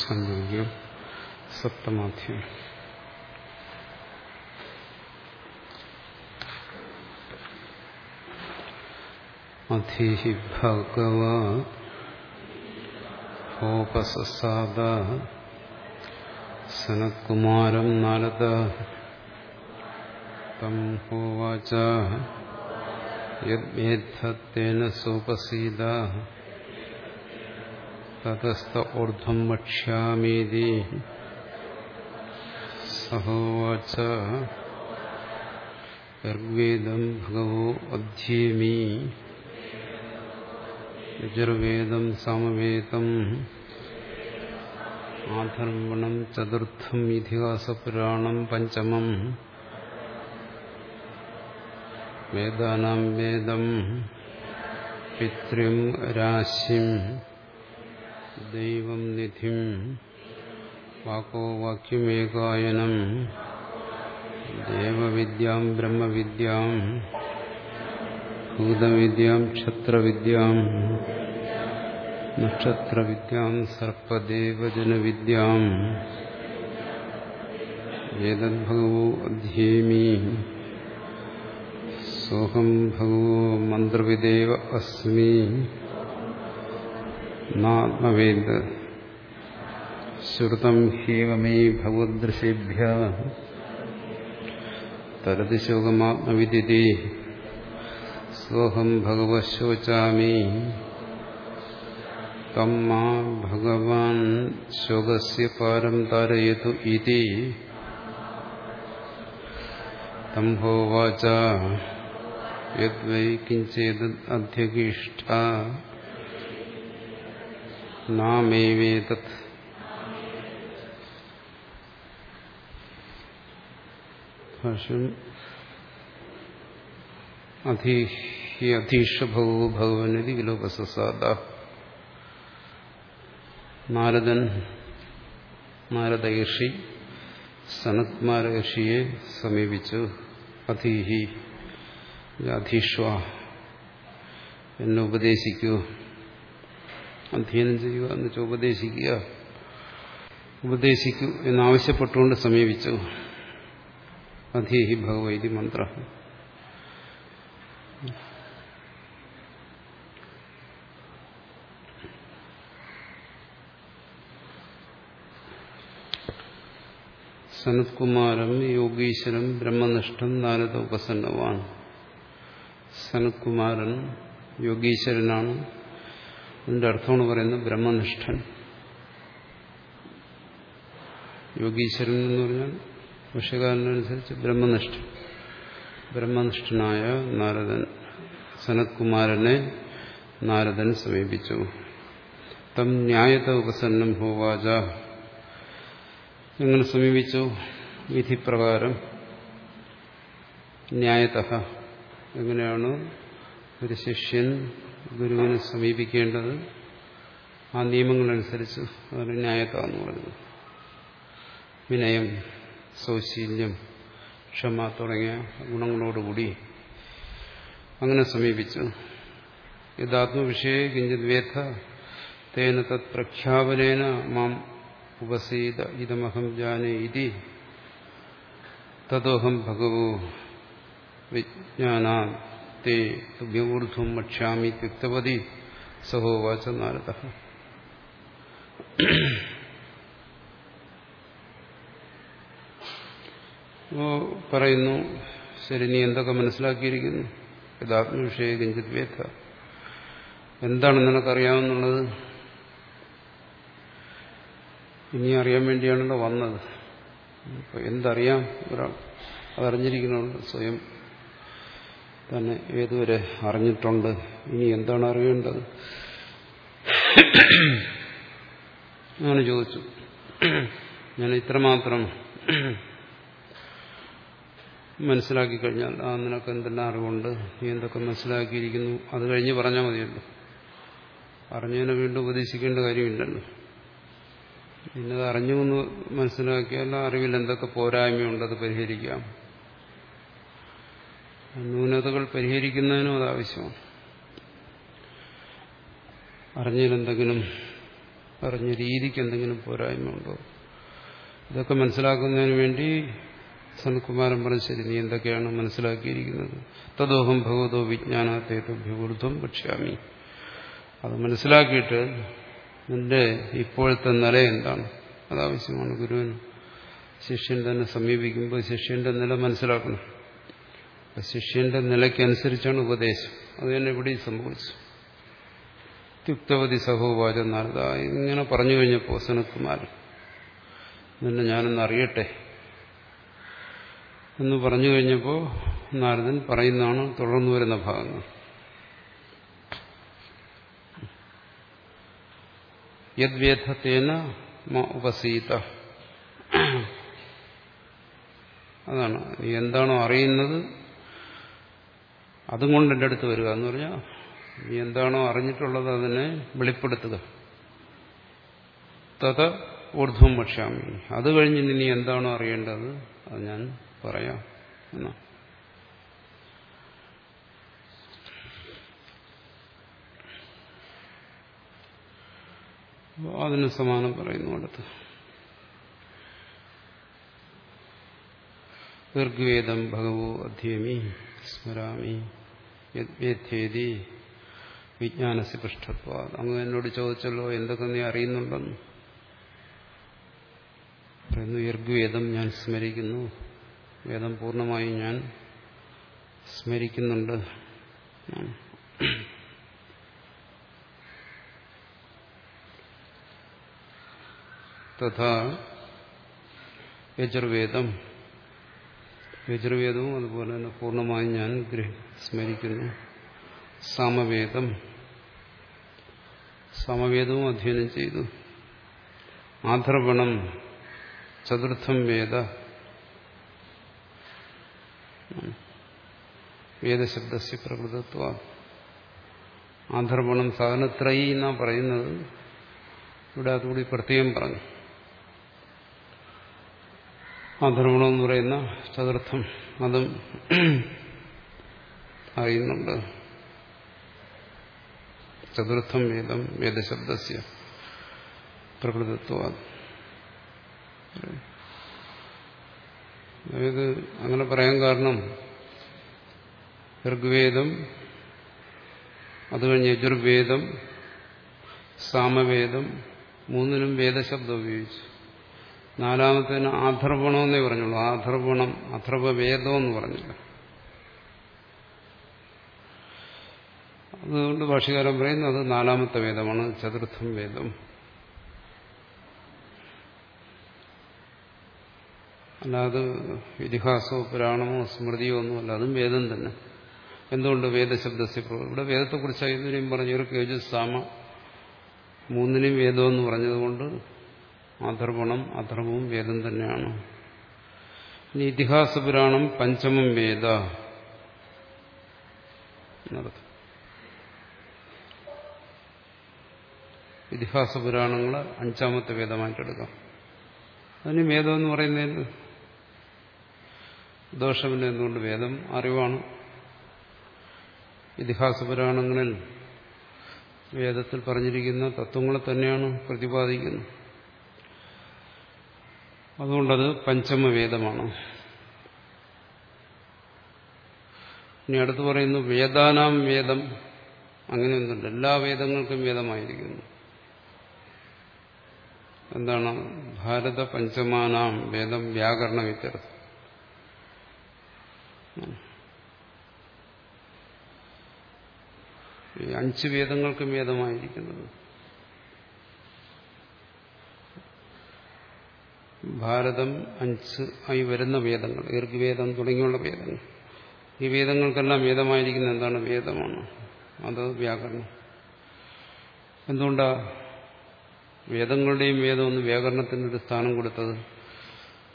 ഛാന്തോഗ്യം സപ്തമാധ്യം അധീഹി ഭഗവ ഹോപസസാദ സനത്കുമാരം നാരദ തം ഹോവാച യദ്മേദ്ധത്തേന സോപസീത തതസ്ഥ ഊർധ്വം വക്ഷ്യാമീതി സഹോവാച ഋഗ്വേദം ഭഗവോ അധ്യേമി യജുർവേദം സാമവേദം ആധർവണം ചതുർത്ഥം ഇതിഹാസപുരാണം പഞ്ചമം വേദാനാം വേദം പിതൃം രാശിം ദൈവം നിധിം വാക്കോ വാക്യമേകായനം ദേവവിദ്യാം ബ്രഹ്മവിദ്യാം ഭൂതവിദ്യാം ക്ഷത്രവിദ്യാം നക്ഷത്രവിദ്യാം സർപ്പദേവജനവിദ്യാം ഏതദ്ഭഗവോ അധ്യേമി സോഹം ഭഗവോ മന്ത്രവിദേവ അസ്മി നാത്മവേദ ശ്രുതം ഹേവമേ ഭഗവദ്ദൃശേഭ്യ. തരതി ശോകമാത്മവിദിതി. സോഹം ഭഗവശോചാമി തം മാ ഭഗവാൻ ശോകസ്യ പാരം താരയതു ഇതി. തം ഹോവാച യദ്വൈ കിഞ്ചേത് അധ്യഗീഷ്ട നാമേവേതത് ഭാഷ്യം അധീഷഭവോ ഭഗവനതി വിലോകസാദ നാരദൻ നാരദ ഋഷി സനത്മാര ഋഷിയെ സമീപിച്ചു അധീഹി അധീഷ്വ എന്നെ ഉപദേശിക്കൂ। അധ്യയനം ചെയ്യുക എന്ന് വെച്ചാൽ ഉപദേശിക്കുക. ഉപദേശിക്കൂ എന്നാവശ്യപ്പെട്ടുകൊണ്ട് സമീപിച്ചു. അധീഹി ഭഗവതി മന്ത്ര. സനത്കുമാരം യോഗീശ്വരം ബ്രഹ്മനിഷ്ഠം നാരദ ഉപസന്നവാൻ സനത്കുമാരൻ യോഗീശ്വരനാണ്. അതിന്റെ അർത്ഥമാണ് പറയുന്നത് ബ്രഹ്മനിഷ്ഠൻ. യോഗീശ്വരൻ എന്ന് പറഞ്ഞാൽ വിഷയകാരനുസരിച്ച് ബ്രഹ്മനിഷ്ഠൻ. ബ്രഹ്മനിഷ്ഠനായ നാരദൻ സനത്കുമാരനെ നാരദൻ സമീപിച്ചു. തം ന്യായത ഉപസന്നം ഹോവാച എങ്ങനെ സമീപിച്ചു. വിധിപ്രകാരം ന്യായത എങ്ങനെയാണ്? ഒരു ശിഷ്യൻ ഗുരുവിനെ സമീപിക്കേണ്ടത് ആ നിയമങ്ങളനുസരിച്ച് അതൊരു ന്യായത എന്ന് പറയുന്നത് വിനയം സൗശീല്യം ക്ഷമ തുടങ്ങിയ ഗുണങ്ങളോടുകൂടി അങ്ങനെ സമീപിച്ചു യഥാത്മവിഷയെ കിഞ്ചിത് വേദ തേന തത് പ്രഖ്യാപനേന മാം ഉപസീത ഇതമഹം ജാനേ ഇതി തദോഹം ഭഗവോ വിജ്ഞാനാ തേ വക്ഷ്യാമി ത്യുക്തവതി സഹോവാച നാരദ പറയുന്നു ശരി നീ എന്തൊക്കെ മനസ്സിലാക്കിയിരിക്കുന്നു? യഥാത്മവിഷയ കിഞ്ചിത് വേദ। എന്താണ് നിനക്കറിയാമെന്നുള്ളത് ഇനി അറിയാൻ വേണ്ടിയാണല്ലോ വന്നത്. എന്തറിയാം? ഒരാൾ അതറിഞ്ഞിരിക്കണമല്ലോ സ്വയം. തന്നെ ഏതുവരെ അറിഞ്ഞിട്ടുണ്ട്? ഇനി എന്താണ് അറിയേണ്ടത്? അങ്ങനെ ചോദിച്ചു. ഞാൻ ഇത്രമാത്രം മനസ്സിലാക്കി കഴിഞ്ഞാൽ ആ നിനക്ക് എന്തെല്ലാം അറിവുണ്ട്? നീ എന്തൊക്കെ മനസ്സിലാക്കിയിരിക്കുന്നു? അത് കഴിഞ്ഞ് പറഞ്ഞാൽ മതിയല്ലോ. അറിഞ്ഞതിനെ വീണ്ടും ഉപദേശിക്കേണ്ട കാര്യമില്ലല്ലോ. ഇന്നത് അറിഞ്ഞു എന്ന് മനസ്സിലാക്കിയാൽ അറിവിൽ എന്തൊക്കെ പോരായ്മയുണ്ട് അത് പരിഹരിക്കാം. ന്യൂനതകൾ പരിഹരിക്കുന്നതിനും അത് ആവശ്യമാണ്. അറിഞ്ഞതിലെന്തെങ്കിലും അറിഞ്ഞ രീതിക്ക് എന്തെങ്കിലും പോരായ്മ ഉണ്ടോ? ഇതൊക്കെ മനസ്സിലാക്കുന്നതിന് വേണ്ടി സനത്കുമാരൻ പറഞ്ഞു ശരി നീ എന്തൊക്കെയാണ് മനസ്സിലാക്കിയിരിക്കുന്നത്? തദോഹം ഭഗവതോ വിജ്ഞാനത്തേറ്റഭ്യൂർദ്ധം ഭക്ഷ്യാമി അത് മനസ്സിലാക്കിയിട്ട് നിന്റെ ഇപ്പോഴത്തെ നില എന്താണ്? അതാവശ്യമാണ് ഗുരുവിന്. ശിഷ്യൻ തന്നെ സമീപിക്കുമ്പോൾ ശിഷ്യന്റെ നില മനസ്സിലാക്കണം. ശിഷ്യന്റെ നിലയ്ക്കനുസരിച്ചാണ് ഉപദേശം. അത് തന്നെ ഇവിടെയും സംഭവിച്ചു. യുക്തവതി സഹോപാച നാരദ ഇങ്ങനെ പറഞ്ഞു കഴിഞ്ഞപ്പോൾ സനത്കുമാരൻ നിന്നെ ഞാനൊന്ന് അറിയട്ടെ എന്ന് പറഞ്ഞു കഴിഞ്ഞപ്പോൾ നാരദൻ പറയുന്നതാണ് തുടർന്നു വരുന്ന ഭാഗങ്ങൾ. യദ്വേദത്തേന ഉപസീത. അതാണ് എന്താണോ അറിയുന്നത്? അതും കൊണ്ട് എന്റെ അടുത്ത് വരിക എന്ന് പറഞ്ഞാൽ നീ എന്താണോ അറിഞ്ഞിട്ടുള്ളത് അതിനെ വെളിപ്പെടുത്തുക. തത ഊർധ്വം ഭക്ഷ്യാമി അത് കഴിഞ്ഞ് നീ എന്താണോ അറിയേണ്ടത് അത് ഞാൻ പറയാം. എന്നാ. അതിന് സമാനം പറയുന്നു അടുത്ത്. ഋഗ്വേദം ഭഗവോ അധ്യമി. സ്മരാമി. യദ്വേദ്യേതി വിജ്ഞാനസി അങ്ങ് എന്നോട് ചോദിച്ചല്ലോ എന്തൊക്കെ നീ അറിയുന്നുണ്ടെന്ന്? പറയുന്നു യർഗ്വേദം ഞാൻ സ്മരിക്കുന്നു. വേദം പൂർണമായി ഞാൻ സ്മരിക്കുന്നുണ്ട്. തഥാ യജുർവേദം യജുർവേദവും അതുപോലെ തന്നെ പൂർണമായും ഞാൻ സ്മരിക്കുന്നു. സാമവേദം. സമവേദവും അധ്യയനം ചെയ്തു. ആധർവണം ചതുർത്ഥം വേദ. വേദശബ്ദസ്യ പ്രകൃതത്വ. ആധർവണം സാധനത്രയി എന്നാണ് പറയുന്നത്. ഇവിടെ അതുകൂടി പ്രത്യേകം പറഞ്ഞു. ആധർവണം എന്ന് പറയുന്ന ചതുർത്ഥം അതും അറിയുന്നുണ്ട്. ചതുർത്ഥം വേദം വേദശബ്ദസ്യ പ്രകൃതിത്വ അതായത് അങ്ങനെ പറയാൻ കാരണം ഋഗ്വേദം അത് കഴിഞ്ഞ് യജുർവേദം സാമവേദം മൂന്നിനും വേദശബ്ദം ഉപയോഗിച്ചു. നാലാമത്തേന് ആധർവണമെന്നേ പറഞ്ഞുള്ളൂ. ആധർവണം അഥർവവേദം എന്ന് പറഞ്ഞില്ല. അതുകൊണ്ട് ഭാഷകാലം പറയുന്നു അത് നാലാമത്തെ വേദമാണ് ചതുർത്ഥം വേദം. അല്ലാതെ ഇതിഹാസമോ പുരാണമോ സ്മൃതിയോ ഒന്നുമല്ല അതും വേദം തന്നെ. എന്തുകൊണ്ട് വേദശബ്ദസ്യ ഇവിടെ വേദത്തെക്കുറിച്ച് ഇതിനെയും പറഞ്ഞു ഒരു യജുസാമ മൂന്നിനും മൂന്നിനെയും വേദമെന്ന് പറഞ്ഞതുകൊണ്ട് അധർവണം അധർവവും വേദം തന്നെയാണ്. ഇനി ഇതിഹാസ പുരാണം പഞ്ചമം വേദ. ഇതിഹാസ പുരാണങ്ങൾ അഞ്ചാമത്തെ വേദമായിട്ടെടുക്കാം. അതിന് വേദം എന്ന് പറയുന്നതിന് ദോഷമില്ല എന്തുകൊണ്ട് വേദം അറിവാണ്. ഇതിഹാസ പുരാണങ്ങളിൽ വേദത്തിൽ പറഞ്ഞിരിക്കുന്ന തത്വങ്ങളെ തന്നെയാണ് പ്രതിപാദിക്കുന്നത്. അതുകൊണ്ടത് പഞ്ചമവേദമാണ്. ഇനി അടുത്ത് പറയുന്നു വേദാനാം വേദം. അങ്ങനെയൊന്നുമില്ല എല്ലാ വേദങ്ങൾക്കും വേദമായിരിക്കുന്നു. എന്താണ്? ഭാരത പഞ്ചമാനാം വേദം വ്യാകരണ വ്യത്യർത്ഥം അഞ്ച് വേദങ്ങൾക്കും വേദമായിരിക്കുന്നത്. ഭാരതം അഞ്ച് ആയി വരുന്ന വേദങ്ങൾ ഋഗ്വേദം തുടങ്ങിയുള്ള വേദങ്ങൾ. ഈ വേദങ്ങൾക്കെല്ലാം വേദമായിരിക്കുന്ന എന്താണ്? വേദമാണ്. അത് വ്യാകരണം. എന്തുകൊണ്ടാ വേദങ്ങളുടെയും വേദം ഒന്ന് വ്യാകരണത്തിനൊരു സ്ഥാനം കൊടുത്തത്?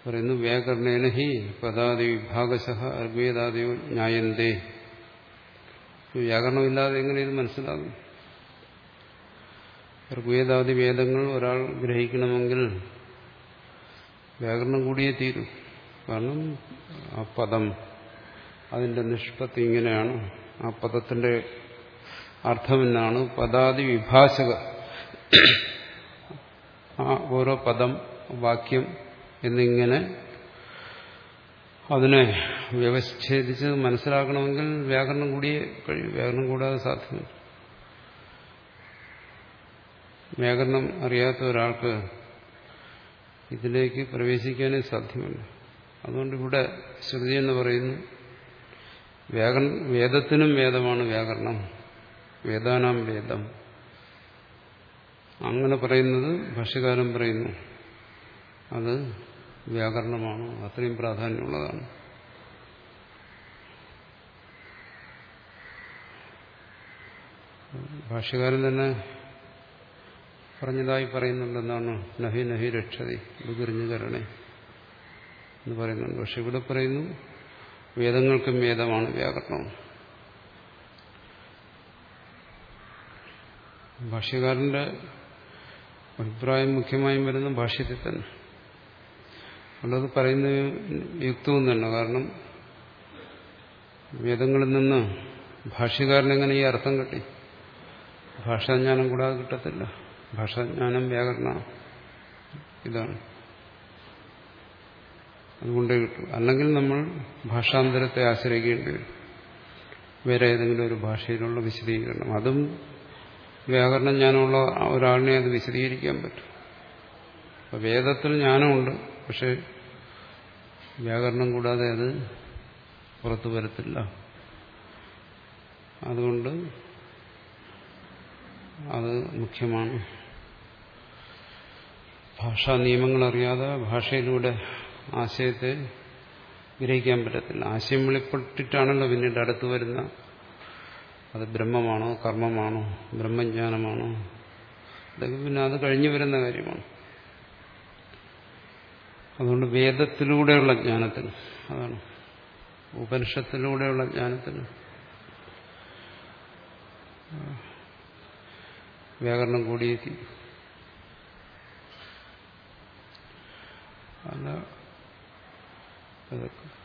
പറയുന്നു വ്യാകരണേന ഹി പദാദി വിഭാഗശ ഋഗ്വേദാദിയോ ന്യായന്തേ വ്യാകരണമില്ലാതെ എങ്ങനെ ഇത് മനസ്സിലാകും? ഋഗ്വേദാദി വേദങ്ങൾ ഒരാൾ ഗ്രഹിക്കണമെങ്കിൽ വ്യാകരണം കൂടിയേ തീരൂ. കാരണം ആ പദം അതിന്റെ നിഷ്പത്തി ഇങ്ങനെയാണ്. ആ പദത്തിന്റെ അർത്ഥം എന്നാണ് പദാതി വിഭാഷക. ആ ഓരോ പദം വാക്യം എന്നിങ്ങനെ അതിനെ വ്യവച്ഛേദിച്ച് മനസ്സിലാക്കണമെങ്കിൽ വ്യാകരണം കൂടിയേ കഴിയും. വ്യാകരണം കൂടാതെ സാധ്യമല്ല. വ്യാകരണം അറിയാത്ത ഒരാൾക്ക് ഇതിലേക്ക് പ്രവേശിക്കാനേ സാധ്യമല്ല. അതുകൊണ്ട് ഇവിടെ ശ്രുതി എന്ന് പറയുന്നു വേദത്തിനും വേദമാണ് വ്യാകരണം. വേദാനാം വേദം. അങ്ങനെ പറയുന്നത് ഭക്ഷ്യകാലം പറയുന്നു. അത് വ്യാകരണമാണ് അത്രയും പ്രാധാന്യമുള്ളതാണ്. ഭാഷ്യകാരൻ തന്നെ പറഞ്ഞതായി പറയുന്നുണ്ടെന്നാണ് നഹി നഹി രക്ഷതി. ബുതിറിഞ്ഞു കരണേ എന്ന് പറയുന്നുണ്ട്. പക്ഷെ ഇവിടെ പറയുന്നു വേദങ്ങൾക്കും വേദമാണ് വ്യാകരണം. ഭാഷ്യകാരന്റെ അഭിപ്രായം മുഖ്യമായും വരുന്ന ഭാഷ്യത്തിൽ തന്നെ. അല്ലത് പറയുന്ന യുക്തവും തന്നെ. കാരണം വേദങ്ങളിൽ നിന്ന് ഭാഷ്യകാരനെങ്ങനെ ഈ അർത്ഥം കിട്ടി? ഭാഷാജ്ഞാനം കൂടാതെ കിട്ടത്തില്ല. ഭാഷാജ്ഞാനം വ്യാകരണ ഇതാണ്. അതുകൊണ്ടേ കിട്ടും. അല്ലെങ്കിൽ നമ്മൾ ഭാഷാന്തരത്തെ ആശ്രയിക്കേണ്ടി വരും. വേറെ ഏതെങ്കിലും ഒരു ഭാഷയിലുള്ള വിശദീകരണം. അതും വ്യാകരണ ജ്ഞാനമുള്ള ഒരാളിനെ അത് വിശദീകരിക്കാൻ പറ്റും. അപ്പം വേദത്തിൽ ജ്ഞാനമുണ്ട് പക്ഷെ വ്യാകരണം കൂടാതെ അത് പുറത്തു വരത്തില്ല. അതുകൊണ്ട് അത് മുഖ്യമാണ്. ഭാഷാ നിയമങ്ങൾ അറിയാതെ ഭാഷയിലൂടെ ആശയത്തെ ഗ്രഹിക്കാൻ പറ്റത്തില്ല. ആശയം വെളിപ്പെട്ടിട്ടാണല്ലോ പിന്നീട് അടുത്ത് വരുന്ന. അത് ബ്രഹ്മമാണോ കർമ്മമാണോ ബ്രഹ്മജ്ഞാനമാണോ? അതൊക്കെ പിന്നെ അത് കഴിഞ്ഞു വരുന്ന കാര്യമാണ്. അതുകൊണ്ട് വേദത്തിലൂടെയുള്ള ജ്ഞാനത്തിന് അതാണ്. ഉപനിഷത്തിലൂടെയുള്ള ജ്ഞാനത്തിന്. വ്യാകരണം കൂടിയെത്തി അല്ല.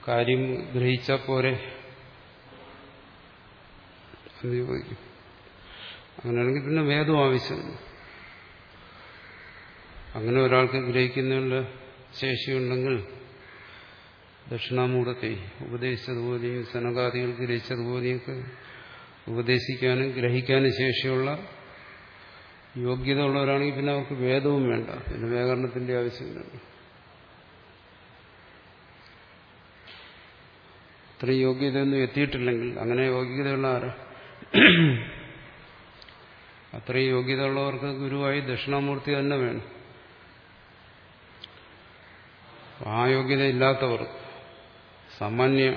കാര്യം ഗ്രഹിച്ച പോരെ. അങ്ങനെയാണെങ്കിൽ പിന്നെ വേദം ആവശ്യമില്ല. അങ്ങനെ ഒരാൾക്ക് ഗ്രഹിക്കുന്നതിനുള്ള ശേഷിയുണ്ടെങ്കിൽ ദക്ഷിണാമൂടത്തെ ഉപദേശിച്ചതുപോലെയും സനകാദികൾ ഗ്രഹിച്ചതുപോലെയൊക്കെ ഉപദേശിക്കാനും ഗ്രഹിക്കാനും ശേഷിയുള്ള യോഗ്യത ഉള്ളവരാണെങ്കിൽ പിന്നെ അവർക്ക് വേദവും വേണ്ട. പിന്നെ വ്യാകരണത്തിന്റെ ആവശ്യമില്ല അത്രയും യോഗ്യതയൊന്നും എത്തിയിട്ടില്ലെങ്കിൽ അങ്ങനെ യോഗ്യതയുള്ള ആരാ? അത്രയും യോഗ്യതയുള്ളവർക്ക് ഗുരുവായി ദക്ഷിണാമൂർത്തി തന്നെ വേണം. ആ യോഗ്യത ഇല്ലാത്തവർ സാമാന്യമായി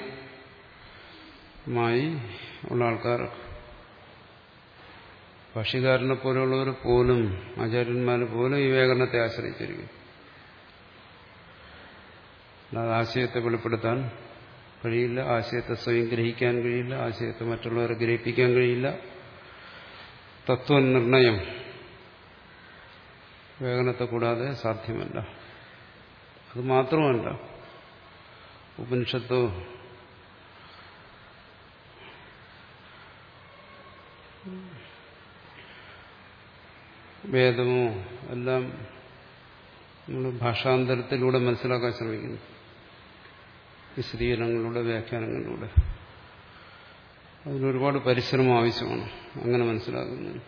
ഉള്ള ആൾക്കാർ. പക്ഷികാരനെ പോലെയുള്ളവർ പോലും ആചാര്യന്മാർ പോലും ഈ വ്യാകരണത്തെ ആശ്രയിച്ചിരിക്കും ആശയത്തെ വെളിപ്പെടുത്താൻ കഴിയില്ല ആശയത്തെ സ്വയം ഗ്രഹിക്കാൻ കഴിയില്ല ആശയത്തെ മറ്റുള്ളവരെ ഗ്രഹിപ്പിക്കാൻ കഴിയില്ല. തത്വനിർണയം വേഗനത്തെ കൂടാതെ സാധ്യമല്ല. അത് മാത്രമല്ല ഉപനിഷത്തോ വേദമോ എല്ലാം നമ്മൾ ഭാഷാന്തരത്തിലൂടെ മനസ്സിലാക്കാൻ ശ്രമിക്കുന്നു. വിശദീകരണങ്ങളിലൂടെ വ്യാഖ്യാനങ്ങളിലൂടെ. അതിനൊരുപാട് പരിശ്രമം ആവശ്യമാണ്. അങ്ങനെ മനസ്സിലാകുന്നതിന്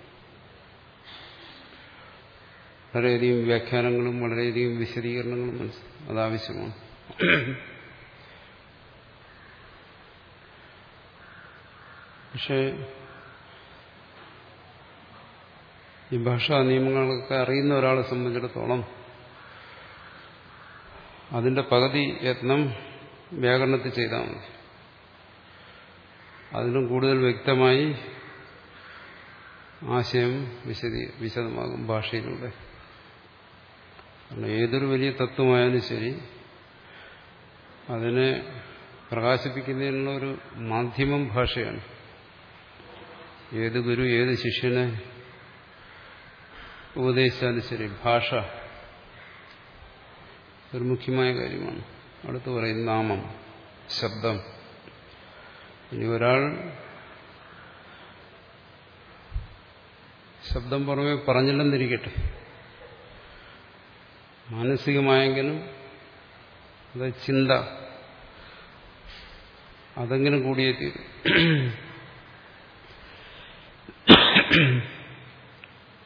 വളരെയധികം വ്യാഖ്യാനങ്ങളും വളരെയധികം വിശദീകരണങ്ങളും അതാവശ്യമാണ്. പക്ഷേ ഈ ഭാഷാ നിയമങ്ങളൊക്കെ അറിയുന്ന ഒരാളെ സംബന്ധിച്ചിടത്തോളം അതിന്റെ പകുതി യത്നം വ്യാകരണത്തിൽ ചെയ്താൽ മതി. അതിലും കൂടുതൽ വ്യക്തമായി ആശയം വിശദീ വിശദമാകും ഭാഷയിലൂടെ. ഏതൊരു വലിയ തത്വമായാലും ശരി അതിനെ പ്രകാശിപ്പിക്കുന്നതിനുള്ള ഒരു മാധ്യമം ഭാഷയാണ്. ഏത് ഗുരു ഏത് ശിഷ്യനെ ഉപദേശിച്ചാലും ശരി ഭാഷ ഒരു മുഖ്യമായ കാര്യമാണ്. അടുത്ത് പറയും നാമം ശബ്ദം. ഇനി ഒരാൾ ശബ്ദം പുറമെ പറഞ്ഞില്ലെന്നിരിക്കട്ടെ. മാനസികമായെങ്കിലും അത് ചിന്ത അതെങ്കിലും കൂടിയേ തീരും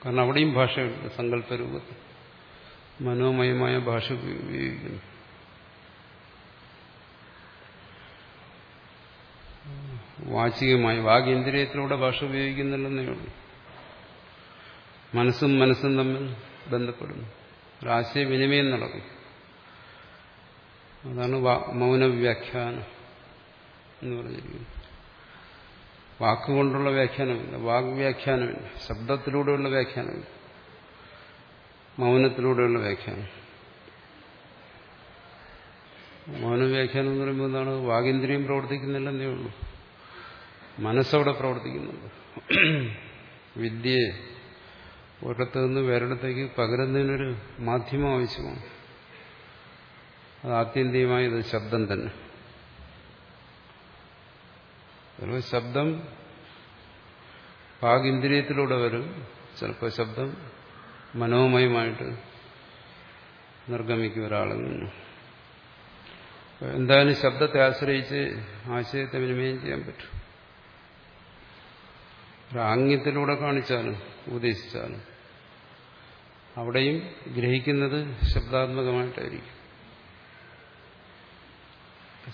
കാരണം അവിടെയും ഭാഷയുണ്ട് സങ്കല്പരൂപത്തിൽ. മനോമയമായ ഭാഷ ഉപയോഗിക്കുന്നു. വാചികമായി വാഗേന്ദ്രിയത്തിലൂടെ ഭാഷ ഉപയോഗിക്കുന്നില്ലെന്നേ ഉള്ളൂ. മനസ്സും മനസ്സും തമ്മിൽ ബന്ധപ്പെടുന്നു. ഒരാശയവിനിമയം നടക്കും. അതാണ് മൗനവ്യാഖ്യാനം എന്ന് പറഞ്ഞിരിക്കുന്നത് വാക്കുകൊണ്ടുള്ള വ്യാഖ്യാനമില്ല. വാഗ്വ്യാഖ്യാനമില്ല. ശബ്ദത്തിലൂടെയുള്ള വ്യാഖ്യാനമില്ല. മൗനത്തിലൂടെയുള്ള വ്യാഖ്യാനം. മൗനവ്യാഖ്യാനം എന്ന് പറയുമ്പോൾ എന്താണ്? വാഗേന്ദ്രിയം പ്രവർത്തിക്കുന്നില്ലെന്നേ ഉള്ളൂ. മനസ്സവിടെ പ്രവർത്തിക്കുന്നുണ്ട്. വിദ്യയെ ഒരിടത്തു നിന്ന് വേറിടത്തേക്ക് പകരുന്നതിനൊരു മാധ്യമം ആവശ്യമാണ്. അത് ആത്യന്തികമായത് ശബ്ദം തന്നെ. ചിലപ്പോൾ ശബ്ദം പാകിന്ദ്രിയത്തിലൂടെ വരും. ചിലപ്പോൾ ശബ്ദം മനോമയമായിട്ട് നിർഗമിക്കും ഒരാളിൽ നിന്ന് എന്തായാലും ശബ്ദത്തെ ആശ്രയിച്ച് ആശയത്തെ വിനിമയം ചെയ്യാൻ പറ്റും. ആംഗ്യത്തിലൂടെ കാണിച്ചാലും ഉപദേശിച്ചാലും. അവിടെയും ഗ്രഹിക്കുന്നത് ശബ്ദാത്മകമായിട്ടായിരിക്കും.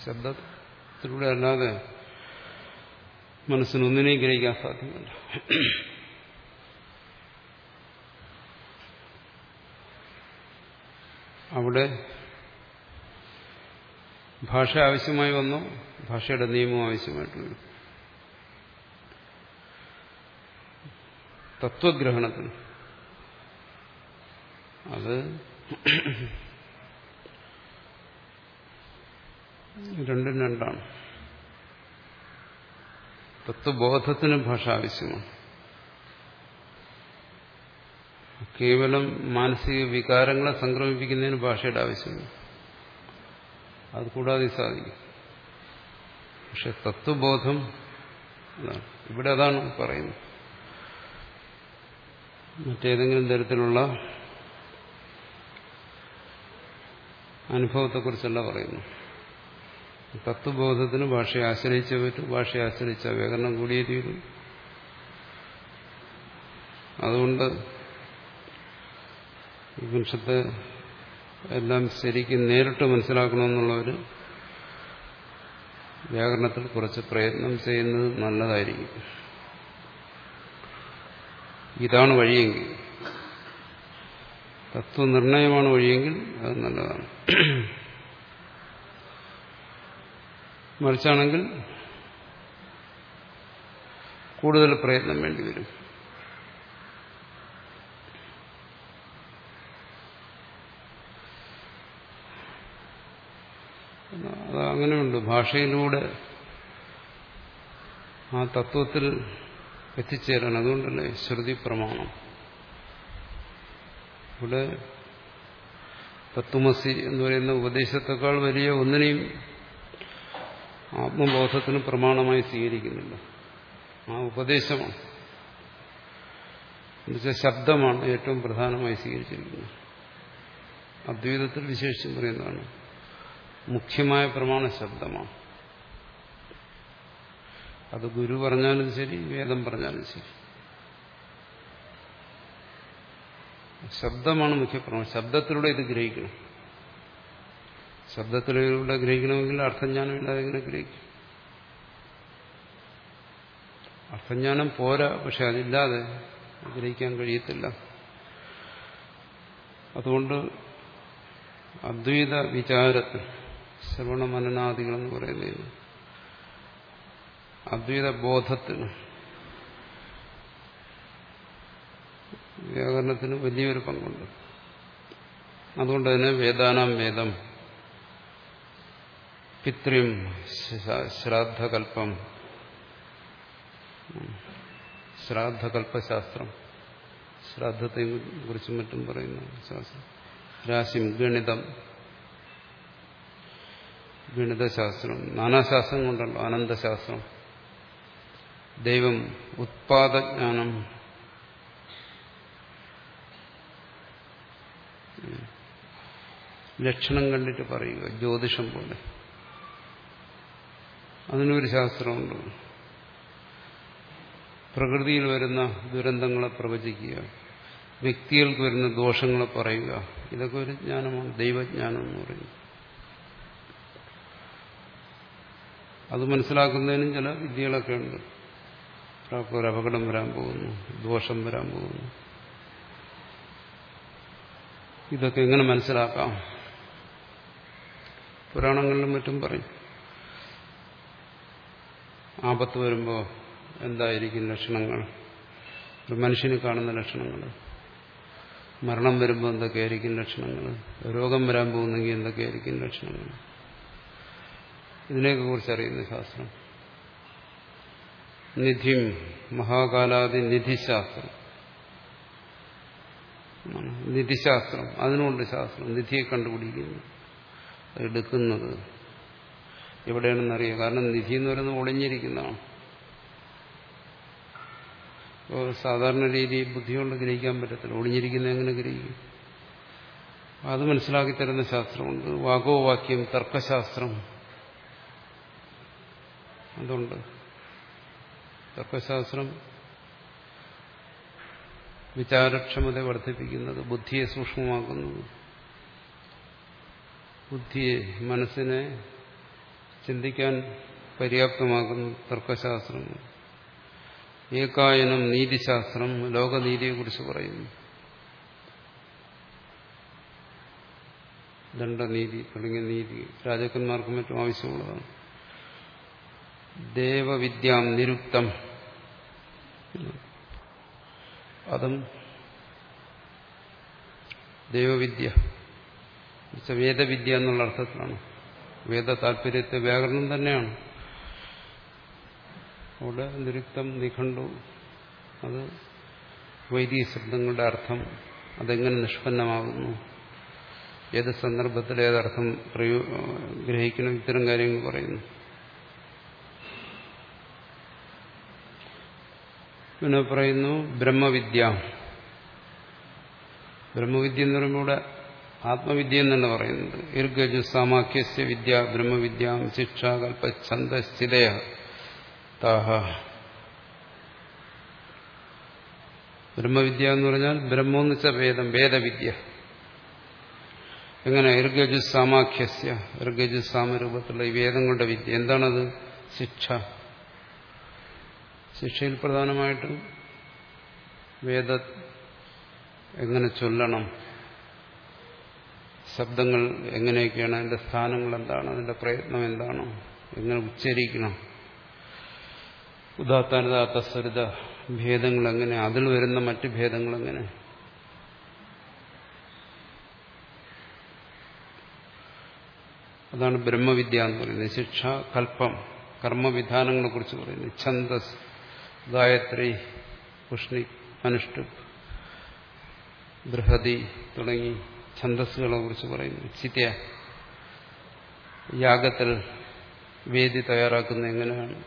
ശബ്ദത്തിലൂടെ അല്ലാതെ മനസ്സിനൊന്നിനെയും ഗ്രഹിക്കാൻ സാധ്യമല്ല. അവിടെ ഭാഷ ആവശ്യമായി വന്നു ഭാഷയുടെ നിയമം ആവശ്യമായിട്ട് വരും തത്വഗ്രഹണത്തിന് അത് രണ്ടും രണ്ടാണ്. തത്വബോധത്തിന് ഭാഷ ആവശ്യമാണ് കേവലം മാനസിക വികാരങ്ങളെ സംക്രമിപ്പിക്കുന്നതിന് ഭാഷയുടെ ആവശ്യമില്ല. അത് കൂടാതെ സാധിക്കും. പക്ഷെ തത്വബോധം ഇവിടെ അതാണ് പറയുന്നത്. മറ്റേതെങ്കിലും തരത്തിലുള്ള അനുഭവത്തെക്കുറിച്ചല്ല പറയുന്നു. തത്വബോധത്തിന് ഭാഷയെ ആശ്രയിച്ചേ പറ്റൂ ഭാഷയെ ആശ്രയിച്ച വ്യാകരണം കൂടിയേ തീരും. അതുകൊണ്ട് ഉപനിഷത്ത് എല്ലാം ശരിക്കും നേരിട്ട് മനസ്സിലാക്കണമെന്നുള്ളവർ വ്യാകരണത്തിൽ കുറച്ച് പ്രയത്നം ചെയ്യുന്നത് നല്ലതായിരിക്കും. ഇതാണ് വഴിയെങ്കിൽ. തത്വനിർണയമാണ് വഴിയെങ്കിൽ അത് നല്ലതാണ്. മറിച്ചാണെങ്കിൽ കൂടുതൽ പ്രയത്നം വേണ്ടിവരും അത് അങ്ങനെയുണ്ട് ഭാഷയിലൂടെ ആ തത്വത്തിൽ എത്തിച്ചേരാൻ അതുകൊണ്ടല്ലേ ശ്രുതി പ്രമാണം. ഇവിടെ തത്വമസി എന്ന് പറയുന്ന ഉപദേശത്തെക്കാൾ വലിയ ഒന്നിനെയും ആത്മബോധത്തിന് പ്രമാണമായി സ്വീകരിക്കുന്നില്ല. ആ ഉപദേശമാണ്. എന്നുവെച്ചാൽ ശബ്ദമാണ് ഏറ്റവും പ്രധാനമായി സ്വീകരിച്ചിരിക്കുന്നത്. അദ്വൈതത്തിൽ വിശേഷിച്ചും പറയുന്നതാണ് മുഖ്യമായ പ്രമാണ ശബ്ദമാണ് അത് ഗുരു പറഞ്ഞാലും ശരി വേദം പറഞ്ഞാലും ശരി. ശബ്ദമാണ് മുഖ്യപ്രമാണം ശബ്ദത്തിലൂടെ ഇത് ഗ്രഹിക്കണം. ശബ്ദത്തിലൂടെ ഗ്രഹിക്കണമെങ്കിൽ അർത്ഥജ്ഞാനം ഇല്ലാതെ എങ്ങനെ ഗ്രഹിക്കും? അർത്ഥജ്ഞാനം പോരാ പക്ഷെ അതില്ലാതെ ഗ്രഹിക്കാൻ കഴിയത്തില്ല. അതുകൊണ്ട് അദ്വൈത വിചാരത്തിൽ ശ്രവണ മനനാദികളെന്ന് പറയുന്നതിന് അദ്വൈത ബോധത്തിന് വ്യാകരണത്തിന് വലിയൊരു പങ്കുണ്ട്. അതുകൊണ്ട് തന്നെ വേദാനാം വേദം പിത്രിം ശ്രാദ്ധകൽപ്പം ശ്രാദ്ധകൽപ്പശാസ്ത്രം ശ്രാദ്ധത്തെ കുറിച്ചും മറ്റും പറയുന്ന ശാസ്ത്രം. രാശിം ഗണിതം ഗണിതശാസ്ത്രം നാനാശാസ്ത്രം കൊണ്ടല്ലോ അനന്തശാസ്ത്രം. ദൈവം ഉത്പാദജ്ഞാനം. ലക്ഷണം കണ്ടിട്ട് പറയുക ജ്യോതിഷം പോലെ. അതിനൊരു ശാസ്ത്രമുണ്ട്. പ്രകൃതിയിൽ വരുന്ന ദുരന്തങ്ങളെ പ്രവചിക്കുക വ്യക്തികൾക്ക് വരുന്ന ദോഷങ്ങളെ പറയുക ഇതൊക്കെ ഒരു ജ്ഞാനമാണ് ദൈവജ്ഞാനം എന്ന് പറയുന്നത്. അത് മനസ്സിലാക്കുന്നതിനും ചില വിദ്യകളൊക്കെ ഉണ്ട്. ഒരാൾക്ക് ഒരു അപകടം വരാൻ പോകുന്നു ദോഷം വരാൻ പോകുന്നു. ഇതൊക്കെ എങ്ങനെ മനസ്സിലാക്കാം? പുരാണങ്ങളിലും മറ്റും പറയും. ആപത്ത് വരുമ്പോൾ എന്തായിരിക്കും ലക്ഷണങ്ങൾ? ഒരു മനുഷ്യന് കാണുന്ന ലക്ഷണങ്ങൾ. മരണം വരുമ്പോൾ എന്തൊക്കെയായിരിക്കും ലക്ഷണങ്ങൾ? രോഗം വരാൻ പോകുന്നെങ്കിൽ എന്തൊക്കെയായിരിക്കും ലക്ഷണങ്ങൾ? ഇതിനെയൊക്കെ കുറിച്ച് അറിയുന്ന ശാസ്ത്രം. നിധിം മഹാകാലാദി നിധിശാസ്ത്രം. നിധിശാസ്ത്രം. അതിനുകൊണ്ട് ശാസ്ത്രം. നിധിയെ കണ്ടുപിടിക്കുന്നു. എടുക്കുന്നത് എവിടെയാണെന്നറിയാം. കാരണം നിധി എന്ന് പറയുന്നത് ഒളിഞ്ഞിരിക്കുന്നതാണ്. ഇപ്പോൾ സാധാരണ രീതി ബുദ്ധി കൊണ്ട് ഗ്രഹിക്കാൻ പറ്റത്തില്ല. ഒളിഞ്ഞിരിക്കുന്ന എങ്ങനെ ഗ്രഹിക്കും? അത് മനസ്സിലാക്കി തരുന്ന ശാസ്ത്രമുണ്ട്. വാഗോവാക്യം തർക്കശാസ്ത്രം. അതുണ്ട്. തർക്കശാസ്ത്രം വിചാരക്ഷമത വർദ്ധിപ്പിക്കുന്നത് ബുദ്ധിയെ സൂക്ഷ്മമാക്കുന്നത് ബുദ്ധിയെ മനസ്സിനെ ചിന്തിക്കാൻ പര്യാപ്തമാക്കുന്നു തർക്കശാസ്ത്രം ഏകായനം നീതിശാസ്ത്രം ലോകനീതിയെക്കുറിച്ച് പറയുന്നു. ദണ്ഡനീതി തുടങ്ങിയ നീതി രാജാക്കന്മാർക്കും മറ്റും ആവശ്യമുള്ളതാണ്. ദേവവിദ്യാം നിരുക്തം. അതും ദേവവിദ്യ. വേദവിദ്യ എന്നുള്ള അർത്ഥത്തിലാണ്. വേദ താല്പര്യത്തെ വ്യാകരണം തന്നെയാണ്. അവിടെ നിരുക്തം നിഖണ്ഡു അത് വൈദിക ശബ്ദങ്ങളുടെ അർത്ഥം അതെങ്ങനെ നിഷ്പന്നമാകുന്നു? ഏത് സന്ദർഭത്തിൽ ഏതർത്ഥം പ്രയോ ഗ്രഹിക്കണം ഇത്തരം കാര്യങ്ങൾ പറയുന്നു. പിന്നെ പറയുന്നു ബ്രഹ്മവിദ്യ. ബ്രഹ്മവിദ്യ എന്ന് പറയുമ്പോൾ ഇവിടെ ആത്മവിദ്യ എന്നാണ് പറയുന്നത്. ഇർഗജു സാമാഖ്യസ്യ വിദ്യ ബ്രഹ്മവിദ്യ ശിക്ഷ കൽപ്പ ഛന്ദസ്ഥിതയ താഹ. ബ്രഹ്മവിദ്യ എന്ന് പറഞ്ഞാൽ ബ്രഹ്മം എന്ന് വെച്ചാൽ വേദം വേദവിദ്യ. എങ്ങനെ? ഇർഗജു സാമാഖ്യസ്യ ഇർഗജു സാമരൂപത്തിലുള്ള ഈ വേദം വേദങ്ങളുടെ വിദ്യ. എന്താണത്? ശിക്ഷ. ശിക്ഷയിൽ പ്രധാനമായിട്ടും വേദ എങ്ങനെ ചൊല്ലണം ശബ്ദങ്ങൾ എങ്ങനെയൊക്കെയാണ് അതിന്റെ സ്ഥാനങ്ങൾ എന്താണ് അതിന്റെ പ്രയത്നം എന്താണ് എങ്ങനെ ഉച്ചരിക്കണം. ഉദാത്താനുദാത്ത സ്വരിത ഭേദങ്ങൾ എങ്ങനെ അതിൽ വരുന്ന മറ്റ് ഭേദങ്ങൾ എങ്ങനെ. അതാണ് ബ്രഹ്മവിദ്യ എന്ന് പറയുന്നത്. ശിക്ഷ കൽപ്പം കർമ്മവിധാനങ്ങളെ കുറിച്ച് പറയുന്നത്. ഛന്ദസ് ഗായത്രി പുഷ്ണി അനുഷ്ഠു ബൃഹതി തുടങ്ങി ഛന്ദസ്സുകളെ കുറിച്ച് പറയുന്നു. ചിത്യ യാഗത്തിൽ വേദി തയ്യാറാക്കുന്ന എങ്ങനെയാണ്?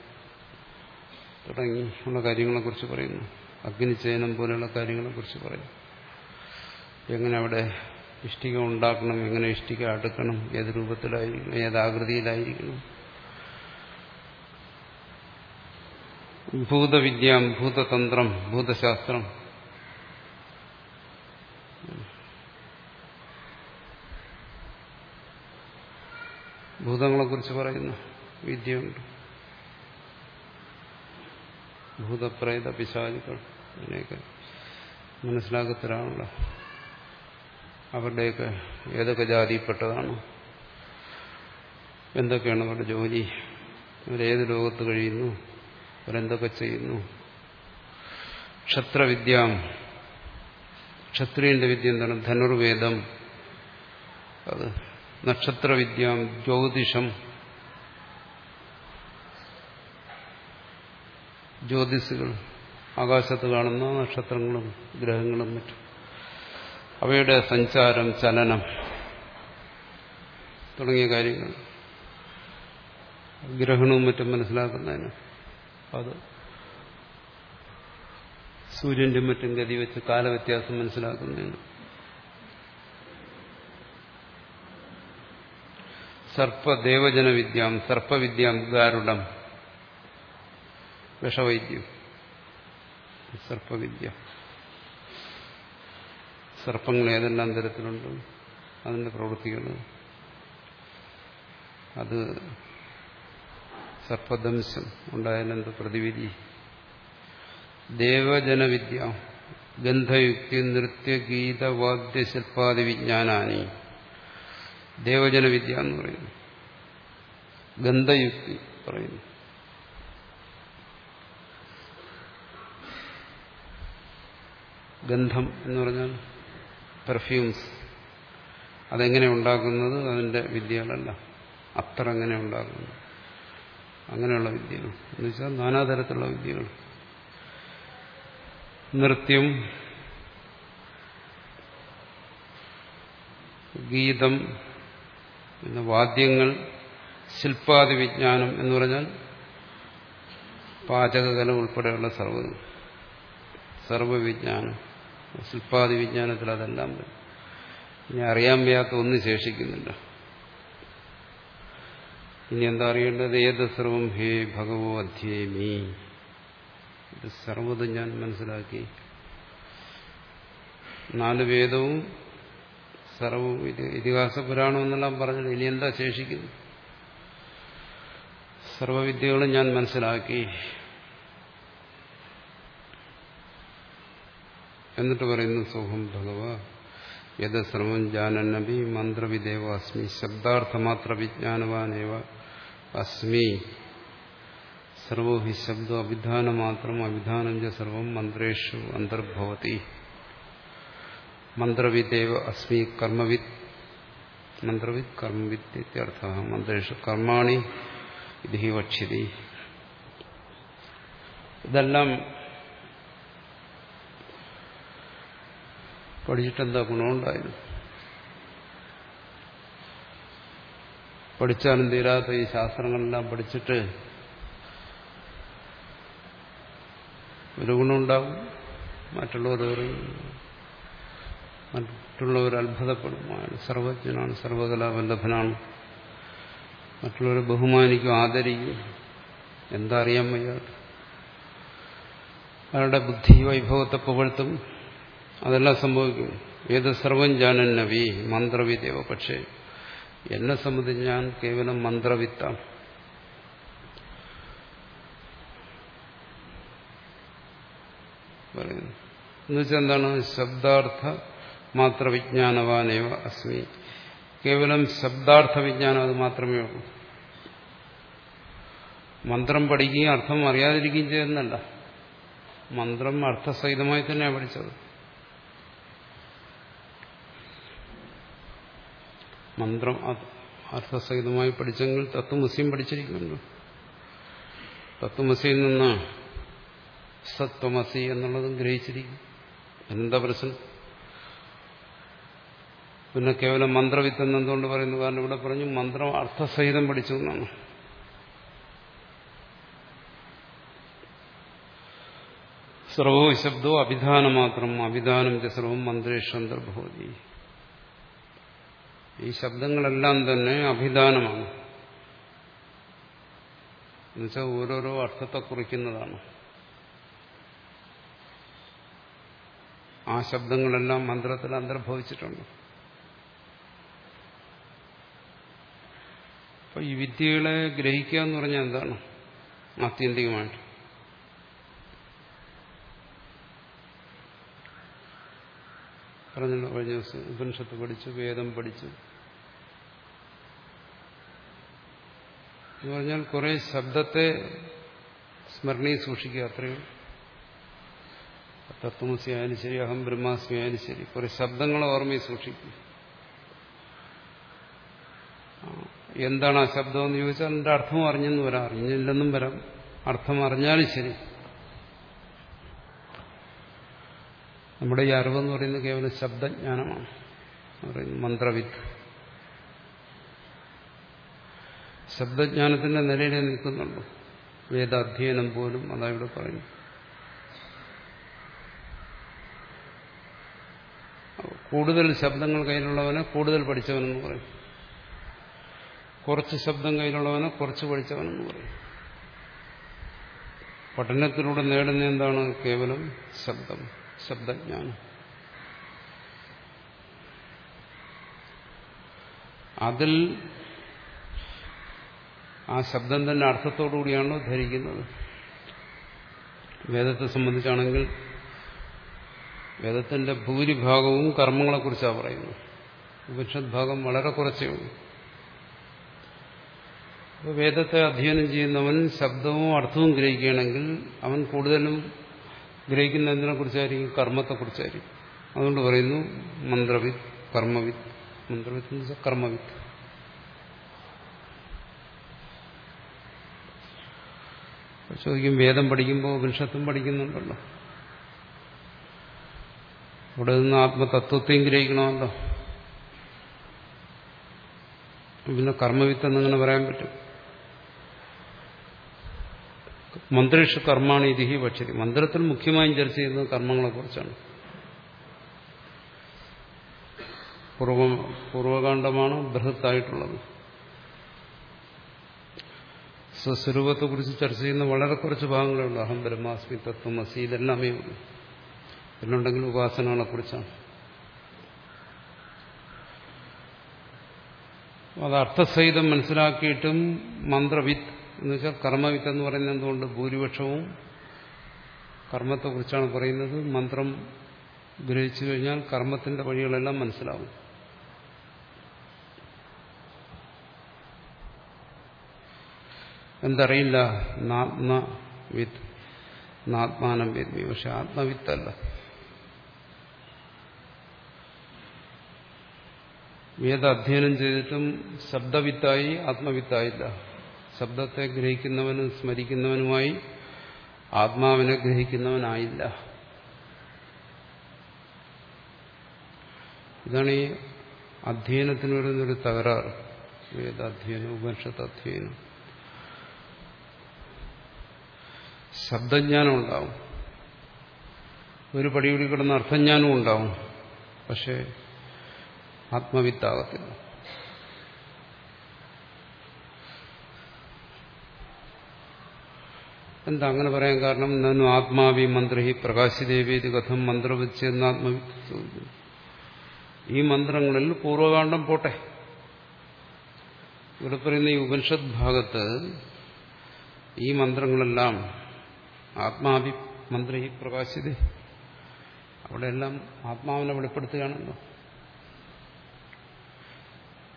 തുടങ്ങി ഉള്ള കാര്യങ്ങളെക്കുറിച്ച് പറയുന്നു. അഗ്നിചയനം പോലെയുള്ള കാര്യങ്ങളെക്കുറിച്ച് പറയും എങ്ങനെ അവിടെ ഇഷ്ടിക ഉണ്ടാക്കണം എങ്ങനെ ഇഷ്ടിക അടുക്കണം ഏത് രൂപത്തിലായിരിക്കണം ഏത് ആകൃതിയിലായിരിക്കണം? ഭൂതവിദ്യാം ഭൂതതന്ത്രം ഭൂതശാസ്ത്രം. ഭൂതങ്ങളെക്കുറിച്ച് പറയുന്ന. വിദ്യയുണ്ട്. ഭൂതപ്രേത പിശാചുക്കൾ അതിനെയൊക്കെ മനസ്സിലാക്കത്തിലാണല്ലോ. അവരുടെയൊക്കെ ഏതൊക്കെ ജാതിയിൽപ്പെട്ടതാണ്? എന്തൊക്കെയാണ് അവരുടെ ജോലി? അവരേത് ലോകത്ത് കഴിയുന്നു? അവരെന്തൊക്കെ ചെയ്യുന്നു? ക്ഷത്രവിദ്യ. ക്ഷത്രിയന്റെ വിദ്യ എന്താണ്? ധനുർവേദം. അത് നക്ഷത്രവിദ്യ ജ്യോതിഷം. ജ്യോതിസുകൾ ആകാശത്ത് കാണുന്ന നക്ഷത്രങ്ങളും ഗ്രഹങ്ങളും മറ്റും. അവയുടെ സഞ്ചാരം ചലനം തുടങ്ങിയ കാര്യങ്ങൾ. ഗ്രഹണവും മറ്റും മനസ്സിലാക്കുന്നതിന് അത്. സൂര്യന്റെ മറ്റും ഗതി വെച്ച് കാലവ്യത്യാസം മനസ്സിലാക്കുന്നതിന് സർപ്പദേവജന വിദ്യാം സർപ്പവിദ്യാം ഗാരുഡം വിഷവൈദ്യം. സർപ്പവിദ്യ. സർപ്പങ്ങൾ ഏതെല്ലാം തരത്തിലുണ്ട്? അതിന്റെ പ്രവൃത്തികൾ അത് സർപ്പദംശം ഉണ്ടായതിനെന്ത് പ്രതിവിധി? ദേവജനവിദ്യ ഗന്ധയുക്തി നൃത്യ ഗീത വാദ്യ ശില്പാദി വിജ്ഞാനാനി ദേവജനവിദ്യ എന്ന് പറയുന്നു. ഗന്ധയുക്തി പറയുന്നു. ഗന്ധം എന്ന് പറഞ്ഞാൽ പെർഫ്യൂംസ് അതെങ്ങനെ ഉണ്ടാക്കുന്നത്? അതിന്റെ വിദ്യകളല്ല. അത്ര എങ്ങനെ ഉണ്ടാക്കുന്നത് അങ്ങനെയുള്ള വിദ്യകൾ. എന്ന് വെച്ചാൽ നാനാതരത്തിലുള്ള വിദ്യകൾ. നൃത്യം ഗീതം പിന്നെ വാദ്യങ്ങൾ ശില്പാദി വിജ്ഞാനം എന്ന് പറഞ്ഞാൽ പാചകകല ഉൾപ്പെടെയുള്ള സർവ സർവവിജ്ഞാനം ശില്പാദി വിജ്ഞാനത്തിൽ അതെല്ലാം ഇനി അറിയാൻ വയ്യാത്ത ഒന്നും ശേഷിക്കുന്നില്ല ഇനി എന്താ അറിയേണ്ടത്? ഏത് സർവം ഹേ ഭഗവോ അധ്യേമി? ഇത് സർവതും ഞാൻ മനസ്സിലാക്കി. നാല് വേദവും സർവവും ഇതിഹാസ പുരാണവും എന്നെല്ലാം ഇനി എന്താ ശേഷിക്കുന്നു? സർവവിദ്യകളും ഞാൻ മനസ്സിലാക്കി. എന്നിട്ട് പറയുന്നു സോഹം ഭഗവ യഥ സർവം ജാനന്നബി മന്ത്രവിദേവാസ്മി. ശബ്ദാർത്ഥമാത്ര വിജ്ഞാനവാനേവ അസ്മി. സർവോ ഹി ശബ്ദോ അഭിധാനമാത്രം അഭിധാനം ച സർവം മന്ത്രേഷു അന്തർഭവതി. മന്ത്രവിദേവ അസ്മി കർമ്മവിത് മന്ത്രവിത് കർമ്മവിത് ഇത്യർത്ഥ മന്ത്രേഷു കർമാണി ഇത് വക്ഷ്യതി ഇതെല്ലാം പഠിച്ചിട്ടെന്താ ഗുണമുണ്ടായിരുന്നു പഠിച്ചാലും തീരാത്ത ഈ ശാസ്ത്രങ്ങളെല്ലാം പഠിച്ചിട്ട് ഒരു ഗുണമുണ്ടാകും. മറ്റുള്ളവർ മറ്റുള്ളവർ അത്ഭുതപ്പെടും. അയാൾ സർവജ്ഞനാണ് സർവകലാവല്ലഭനാണ് മറ്റുള്ളവരെ ബഹുമാനിക്കും ആദരിക്കും. എന്താ അറിയാൻ വയ്യാട്ട് അയാളുടെ ബുദ്ധി വൈഭവത്തെ പുകഴ്ത്തും. അതെല്ലാം സംഭവിക്കും. ഏത് സർവം ജാനൻ നബി മന്ത്രവിദേവ പക്ഷേ. എന്നെ സംബന്ധിച്ച് ഞാൻ കേവലം മന്ത്രവിത്താണ്. പറയുന്നു. എന്നുവെച്ചാൽ എന്താണ്? ശബ്ദാർത്ഥ മാത്ര വിജ്ഞാനവാനേവ അസ്മി. കേവലം ശബ്ദാർത്ഥ വിജ്ഞാനം അത് മാത്രമേ ഉള്ളൂ. മന്ത്രം പഠിക്കുകയും അർത്ഥം അറിയാതിരിക്കുകയും ചെയ്യുന്നല്ല മന്ത്രം അർത്ഥസഹിതമായി തന്നെയാണ് പഠിച്ചത്. മന്ത്രം അർത്ഥസഹിതമായി പഠിച്ചെങ്കിൽ തത്വമസിയും പഠിച്ചിരിക്കുമല്ലോ. തത്വമസിയിൽ നിന്ന് സത്വമസി എന്നുള്ളതും ഗ്രഹിച്ചിരിക്കും. എന്താ പ്രശ്നം? പിന്നെ കേവലം മന്ത്രവിത്തം എന്തുകൊണ്ട് പറയുന്നു? കാരണം ഇവിടെ പറഞ്ഞു മന്ത്രം അർത്ഥസഹിതം പഠിച്ചു എന്നാണ്. സർവോ ശബ്ദോ അഭിധാനം മാത്രം അഭിധാനം ച സർവം മന്ത്രേഷു ഈ ശബ്ദങ്ങളെല്ലാം തന്നെ അഭിധാനമാണ് എന്നുവെച്ചാൽ ഓരോരോ അർത്ഥത്തെ കുറിക്കുന്നതാണ്. ആ ശബ്ദങ്ങളെല്ലാം മന്ത്രത്തിൽ അന്തർഭവിച്ചിട്ടുണ്ട്. അപ്പൊ ഈ വിദ്യകളെ ഗ്രഹിക്കുക എന്ന് പറഞ്ഞാൽ എന്താണ്? ആത്യന്തികമായിട്ട്. പറഞ്ഞല്ലോ കഴിഞ്ഞ ദിവസം ഉപനിഷത്ത് പഠിച്ചു വേദം പഠിച്ചു. എന്ന് പറഞ്ഞാൽ കുറെ ശബ്ദത്തെ സ്മരണയിൽ സൂക്ഷിക്കുക അത്രയും. തത്വമസി ആയാലും ശരി അഹം ബ്രഹ്മാസ്മി ആയാലും ശരി കുറെ ശബ്ദങ്ങളെ ഓർമ്മയിൽ സൂക്ഷിക്കും എന്താണ് ആ ശബ്ദം എന്ന് ചോദിച്ചാൽ എന്റെ അർത്ഥം അറിഞ്ഞെന്ന് വരാം. അറിഞ്ഞില്ലെന്നും വരാം. അർത്ഥം അറിഞ്ഞാലും ശരി. നമ്മുടെ ഈ അറിവെന്ന് പറയുന്നത് കേവലം ശബ്ദജ്ഞാനമാണ്. മന്ത്രവിദ്. ശബ്ദജ്ഞാനത്തിന്റെ നിലയിൽ നിൽക്കുന്നുള്ളൂ. വേദാധ്യയനം പോലും അതാ ഇവിടെ പറയുന്നു കൂടുതൽ ശബ്ദങ്ങൾ കയ്യിലുള്ളവനെ കൂടുതൽ പഠിച്ചവനെന്ന് പറയും. കുറച്ച് ശബ്ദം കയ്യിലുള്ളവനെ കുറച്ച് പഠിച്ചവനെന്ന് പറയും. പഠനത്തിലൂടെ നേടുന്ന എന്താണ് കേവലം ശബ്ദം? ശബ്ദജ്ഞാനം. അതിൽ ആ ശബ്ദം തന്നെ അർത്ഥത്തോടുകൂടിയാണോ ധരിക്കുന്നത്? വേദത്തെ സംബന്ധിച്ചാണെങ്കിൽ വേദത്തിന്റെ ഭൂരിഭാഗവും കർമ്മങ്ങളെക്കുറിച്ചാണ് പറയുന്നത്. ഉപനിഷത് ഭാഗം വളരെ കുറച്ചേ ഉള്ളൂ. വേദത്തെ അധ്യയനം ചെയ്യുന്നവൻ ശബ്ദവും അർത്ഥവും ഗ്രഹിക്കുകയാണെങ്കിൽ അവൻ കൂടുതലും ഗ്രഹിക്കുന്ന എന്തിനെ കുറിച്ചായിരിക്കും കർമ്മത്തെക്കുറിച്ചായിരിക്കും. അതുകൊണ്ട് പറയുന്നു മന്ത്രവിത്ത് കർമ്മവിത്ത് മന്ത്രവിത്ത് എന്ന് വെച്ചാൽ കർമ്മവിത്ത് ചോദിക്കും വേദം പഠിക്കുമ്പോൾ ഉപനിഷത്തും പഠിക്കുന്നുണ്ടല്ലോ. അവിടെ നിന്ന് ആത്മതത്വത്തെയും ഗ്രഹിക്കണമല്ലോ. പിന്നെ കർമ്മവിത്ത് എന്നിങ്ങനെ പറയാൻ പറ്റും. മന്ത്രിഷ കർമാണി ഇതിഹി പക്ഷരി മന്ത്രത്തിൽ മുഖ്യമായും ചർച്ച ചെയ്യുന്നത് കർമ്മങ്ങളെക്കുറിച്ചാണ് പൂർവ പൂർവകാന്ഡമാണ് ബൃഹത്തായിട്ടുള്ളത്. സ്വസ്വരൂപത്തെ കുറിച്ച് ചർച്ച ചെയ്യുന്ന വളരെ കുറച്ച് ഭാഗങ്ങളേ ഉള്ളൂ അഹം ബ്രഹ്മാസ്മി തത്വം അസി ഇതെല്ലാമേ ഉള്ളൂ പിന്നുണ്ടെങ്കിൽ ഉപാസനകളെ കുറിച്ചാണ്. അത് അർത്ഥസഹിതം മനസ്സിലാക്കിയിട്ടും മന്ത്രവിത്ത് എന്ന് വെച്ചാൽ കർമ്മവിത്ത് എന്ന് പറയുന്നത് എന്തുകൊണ്ട് ഭൂരിപക്ഷവും കർമ്മത്തെക്കുറിച്ചാണ് പറയുന്നത്. മന്ത്രം ഗ്രഹിച്ചു കഴിഞ്ഞാൽ കർമ്മത്തിന്റെ വഴികളെല്ലാം മനസ്സിലാവും. എന്തറിയില്ല. നാത്മവിത്ത് നാത്മാനം വേദ്മി പക്ഷെ ആത്മവിത്തല്ല. വേദ അധ്യയനം ചെയ്തിട്ടും ശബ്ദവിത്തായി ആത്മവിത്തായില്ല. ശബ്ദത്തെ ഗ്രഹിക്കുന്നവനും സ്മരിക്കുന്നവനുമായി ആത്മാവിനെ ഗ്രഹിക്കുന്നവനായില്ല. ഇതാണ് ഈ അധ്യയനത്തിന് വരുന്നൊരു തകരാറ്. വേദാധ്യയനം ഉപനിഷത്ത് അധ്യയനം ശബ്ദജ്ഞാനം ഉണ്ടാവും. ഒരു പടികൂടി കിടന്ന അർത്ഥജ്ഞാനവും ഉണ്ടാവും. പക്ഷേ ആത്മവിത്താകത്തില്ല. എന്താ അങ്ങനെ പറയാൻ കാരണം? നന്നു ആത്മാവി മന്ത്രി പ്രകാശിദേവേദി കഥം മന്ത്രവിച്ചെന്ന് ആത്മവി ചോദിക്കുന്നു ഈ മന്ത്രങ്ങളിൽ പൂർവകാന്ഡം പോട്ടെ. ഇവിടെ പറയുന്ന ഈ ഉപനിഷത് ഭാഗത്ത് ഈ മന്ത്രങ്ങളെല്ലാം ആത്മാവി മന്ത്രി പ്രകാശിത അവിടെയെല്ലാം ആത്മാവിനെ വെളിപ്പെടുത്തുകയാണല്ലോ.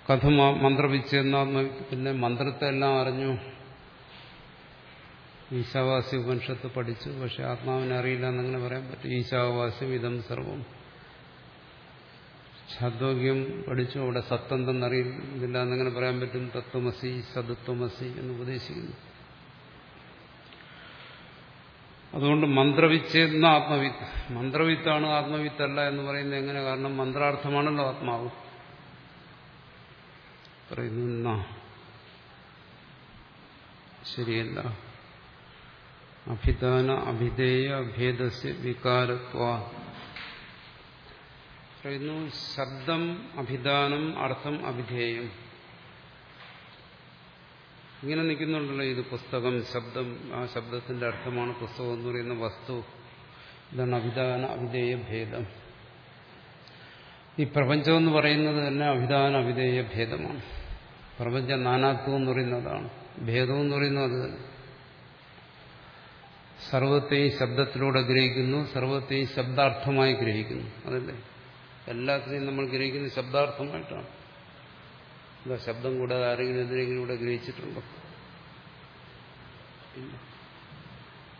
കഥം മന്ത്രവിച്ചെന്ന പിന്നെ മന്ത്രത്തെ എല്ലാം അറിഞ്ഞു. ഈശാവാസി ഉപനിഷത്ത് പഠിച്ചു. പക്ഷെ ആത്മാവിനെ അറിയില്ല എന്നങ്ങനെ പറയാൻ പറ്റും ഈശാവാസ്യം ഇതം സർവം. ഛാദ്വോഗ്യം പഠിച്ചു. അവിടെ സത്തെന്തെന്നറിയില്ല എന്നങ്ങനെ പറയാൻ പറ്റും. തത്വമസി സദത്വമസി എന്ന് ഉപദേശിക്കുന്നു. അതുകൊണ്ട് മന്ത്രവിച്ചെന്ന ആത്മവിത്ത്. മന്ത്രവിത്താണ് ആത്മവിത്തല്ല എന്ന് പറയുന്നത് എങ്ങനെ? കാരണം മന്ത്രാർത്ഥമാണല്ലോ ആത്മാവ്. പറയുന്നു ശരിയല്ല. അഭിദാന അഭിധേയ ഭേദസ്യ വികാരത്വ പറയുന്നു ശബ്ദം അഭിദാനം അർത്ഥം അഭിധേയം ഇങ്ങനെ നിൽക്കുന്നുണ്ടല്ലോ ഇത് പുസ്തകം ശബ്ദം ആ ശബ്ദത്തിന്റെ അർത്ഥമാണ് പുസ്തകം എന്ന് പറയുന്ന വസ്തു. ഇതാണ് അഭിദാന അഭിധേയ ഭേദം. ഈ പ്രപഞ്ചം എന്ന് പറയുന്നത് തന്നെ അഭിദാന അഭിധേയ ഭേദമാണ്. പ്രപഞ്ച നാനാത്വം എന്ന് പറയുന്നതാണ്. ഭേദം എന്ന് പറയുന്നത് അത് തന്നെ സർവത്തെയും ശബ്ദത്തിലൂടെ ഗ്രഹിക്കുന്നു സർവത്തെ ശബ്ദാർത്ഥമായി ഗ്രഹിക്കുന്നു. അതല്ലേ? എല്ലാത്തിനെയും നമ്മൾ ഗ്രഹിക്കുന്നത് ശബ്ദാർത്ഥമായിട്ടാണ്. എന്താ ശബ്ദം കൂടാതെ ആരെങ്കിലും എന്തിനെങ്കിലും ഇവിടെ ഗ്രഹിച്ചിട്ടുണ്ടോ?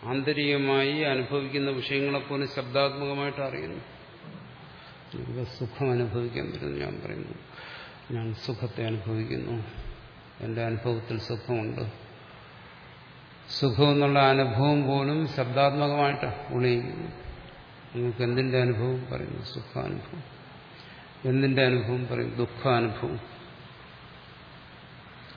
ആന്തരികമായി അനുഭവിക്കുന്ന വിഷയങ്ങളെപ്പോലും ശബ്ദാത്മകമായിട്ട് അറിയുന്നു. സുഖം അനുഭവിക്കാൻ പറ്റുന്നു ഞാൻ പറയുന്നു. ഞാൻ സുഖത്തെ അനുഭവിക്കുന്നു. എന്റെ അനുഭവത്തിൽ സുഖമുണ്ട്. സുഖം എന്നുള്ള അനുഭവം പോലും ശബ്ദാത്മകമായിട്ട് ഉള്ളിയിരിക്കുന്നു നിങ്ങൾക്ക് എന്തിന്റെ അനുഭവം പറയുന്നു? സുഖാനുഭവം. എന്തിന്റെ അനുഭവം പറയും ദുഃഖാനുഭവം.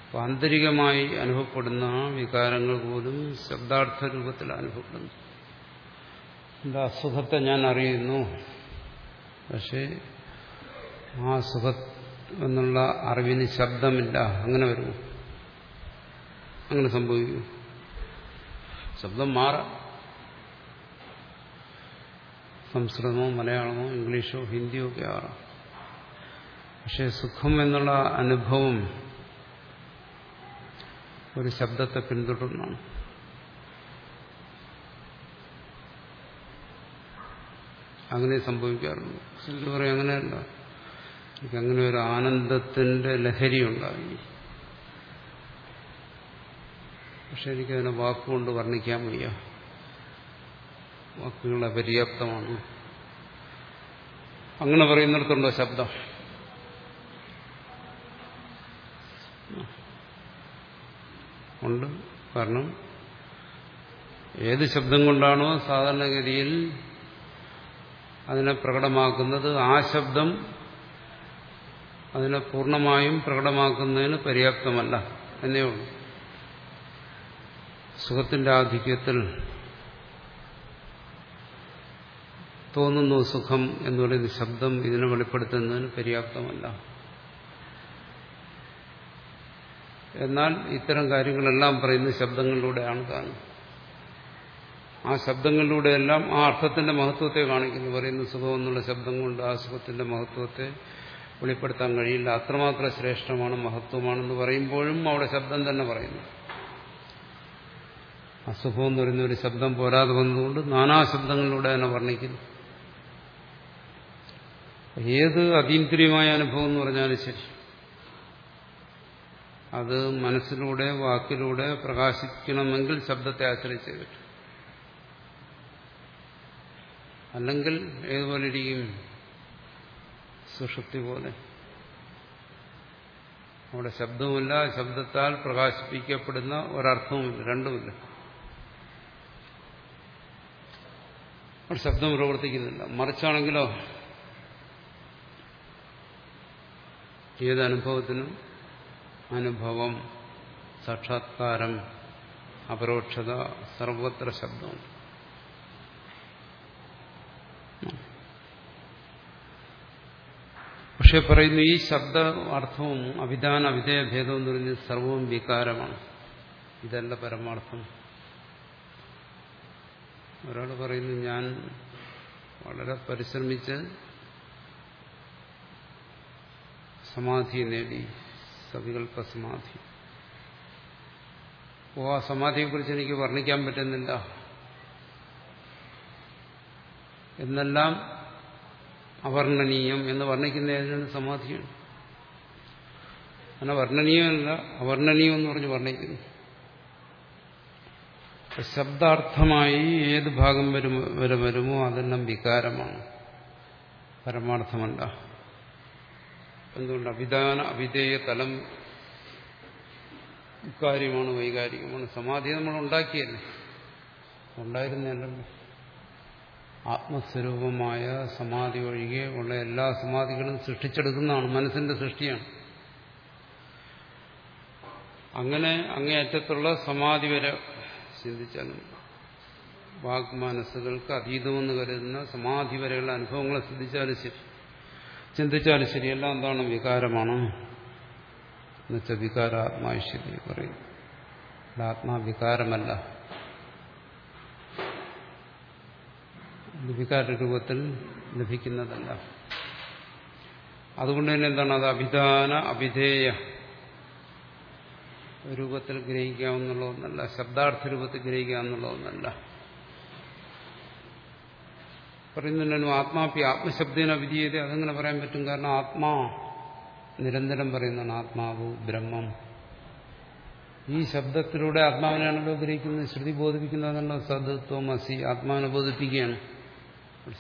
അപ്പൊ ആന്തരികമായി അനുഭവപ്പെടുന്ന വികാരങ്ങൾ പോലും ശബ്ദാർത്ഥ രൂപത്തിൽ അനുഭവപ്പെടുന്നു. എന്താ അസുഖത്തെ ഞാൻ അറിയുന്നു? പക്ഷേ ആ സുഖ എന്നുള്ള അറിവിന് ശബ്ദമില്ല. അങ്ങനെ വരുമോ അങ്ങനെ സംഭവിക്കും ശബ്ദം മാറാം. സംസ്കൃതമോ മലയാളമോ ഇംഗ്ലീഷോ ഹിന്ദിയോ ഒക്കെ ആറാം പക്ഷെ സുഖം എന്നുള്ള അനുഭവം ഒരു ശബ്ദത്തെ പിന്തുടർന്നാണ്. അങ്ങനെ സംഭവിക്കാറുണ്ട്. പറയും അങ്ങനെയല്ല. എനിക്ക് അങ്ങനെ ഒരു ആനന്ദത്തിന്റെ ലഹരി ഉണ്ടായി. പക്ഷെ എനിക്കതിനെ വാക്കുകൊണ്ട് വർണിക്കാൻ വയ്യ. വാക്കുകൾ അപര്യാപ്തമാണ് അങ്ങനെ പറയുന്നിടത്തുണ്ടോ ശബ്ദം? ഉണ്ട്. കാരണം ഏത് ശബ്ദം കൊണ്ടാണോ സാധാരണഗതിയിൽ അതിനെ പ്രകടമാക്കുന്നത് ആ ശബ്ദം അതിനെ പൂർണമായും പ്രകടമാക്കുന്നതിന് പര്യാപ്തമല്ല. എന്നേ ഉള്ളൂ. സുഖത്തിന്റെ ആധിക്യത്തിൽ തോന്നുന്നു സുഖം എന്ന് പറയുന്ന ശബ്ദം ഇതിനെ വെളിപ്പെടുത്തുന്നതിന് പര്യാപ്തമല്ല. എന്നാൽ ഇത്തരം കാര്യങ്ങളെല്ലാം പറയുന്ന ശബ്ദങ്ങളിലൂടെയാണ് കാണുന്നത്. ആ ശബ്ദങ്ങളിലൂടെയെല്ലാം ആ അർത്ഥത്തിന്റെ മഹത്വത്തെ കാണിക്കുന്നു. പറയുന്ന സുഖം എന്നുള്ള ശബ്ദം കൊണ്ട് ആ സുഖത്തിന്റെ മഹത്വത്തെ വെളിപ്പെടുത്താൻ കഴിയില്ല. അത്രമാത്രം ശ്രേഷ്ഠമാണ് മഹത്വമാണെന്ന് പറയുമ്പോഴും അവിടെ ശബ്ദം തന്നെ പറയുന്നു. അസുഖം എന്ന് പറയുന്ന ഒരു ശബ്ദം പോരാതെ വന്നതുകൊണ്ട് നാനാ ശബ്ദങ്ങളിലൂടെ തന്നെ വർണിക്കുന്നു. ഏത് അതീന്ദ്രിയമായ അനുഭവം എന്ന് പറഞ്ഞാലും ശരി. അത് മനസ്സിലൂടെ വാക്കിലൂടെ പ്രകാശിക്കണമെങ്കിൽ ശബ്ദത്തെ ആശ്രയിച്ചേ പറ്റും അല്ലെങ്കിൽ ഏതുപോലെ ഇരിക്കും? സുഷുപ്തി പോലെ. അവിടെ ശബ്ദവുമില്ല ശബ്ദത്താൽ പ്രകാശിപ്പിക്കപ്പെടുന്ന ഒരർത്ഥവുമില്ല രണ്ടുമില്ല. അവിടെ ശബ്ദം പ്രവർത്തിക്കുന്നില്ല മറിച്ചാണെങ്കിലോ ഏതനുഭവത്തിനും അനുഭവം സാക്ഷാത്കാരം അപരോക്ഷത സർവത്ര ശബ്ദമുണ്ട് പക്ഷെ പറയുന്നു ഈ ശബ്ദ അർത്ഥവും അഭിധാന അവിധേയ ഭേദം എന്ന് പറഞ്ഞ് സർവവും വികാരമാണ്. ഇതല്ല പരമാർത്ഥം. ഒരാൾ പറയുന്നു ഞാൻ വളരെ പരിശ്രമിച്ച് സമാധി നേടി സവികൽപ്പ സമാധി. ഓ ആ സമാധിയെക്കുറിച്ച് എനിക്ക് വർണിക്കാൻ പറ്റുന്നില്ല. എന്നെല്ലാം അവർണനീയം എന്ന് വർണിക്കുന്ന ഏതിനാണ് സമാധിയാണ്? അങ്ങനെ വർണനീയമല്ല അവർണനീയം എന്ന് പറഞ്ഞ് വർണിക്കുന്നു. ശബ്ദാർത്ഥമായി ഏത് ഭാഗം വരും വരെ വരുമോ അതെല്ലാം വികാരമാണ്. പരമാർത്ഥമല്ല. എന്തുകൊണ്ട്? അഭിധാന അവിധേയ തലം. ഇക്കാര്യമാണ് വൈകാരികമാണ്. സമാധി നമ്മൾ ഉണ്ടാക്കിയല്ലേ? ഉണ്ടായിരുന്നല്ലോ ആത്മസ്വരൂപമായ സമാധി ഒഴികെ ഉള്ള എല്ലാ സമാധികളും സൃഷ്ടിച്ചെടുക്കുന്നതാണ്. മനസ്സിന്റെ സൃഷ്ടിയാണ്. അങ്ങനെ അങ്ങേയറ്റത്തുള്ള സമാധി വരെ ചിന്തിച്ചാലും വാഗ്മനസ്സുകൾക്ക് അതീതമെന്ന് കരുതുന്ന സമാധി വരെയുള്ള അനുഭവങ്ങളെ ചിന്തിച്ചാലും ശരി. ചിന്തിച്ചാലും ശരി. എല്ലാം എന്താണ് വികാരമാണ്? എന്നുവെച്ചാൽ വികാരാത്മാവിശ്യതി പറയും. ആത്മാവികാരമല്ല. വികാര രൂപത്തിൽ ലഭിക്കുന്നതല്ല. അതുകൊണ്ട് തന്നെ എന്താണ്? അത് അഭിധാന അഭിധേയ. രൂപത്തിൽ ഗ്രഹിക്കാവുന്നുള്ള ഒന്നല്ല ശബ്ദാർത്ഥ രൂപത്തിൽ ഗ്രഹിക്കാവുന്നുള്ള ഒന്നല്ല പറയുന്നുണ്ടല്ലോ ആത്മാപ്പി ആത്മശബ്ദേന വിധീയത. അതങ്ങനെ പറയാൻ പറ്റും. കാരണം ആത്മാ നിരന്തരം പറയുന്നതാണ്. ആത്മാവ് ബ്രഹ്മം. ഈ ശബ്ദത്തിലൂടെ ആത്മാവിനാണല്ലോ ഗ്രഹിക്കുന്നത്. ശ്രുതി ബോധിപ്പിക്കുന്നതെന്നുള്ള സദത്വം അസി ആത്മാവിനെ ബോധിപ്പിക്കുകയാണ്.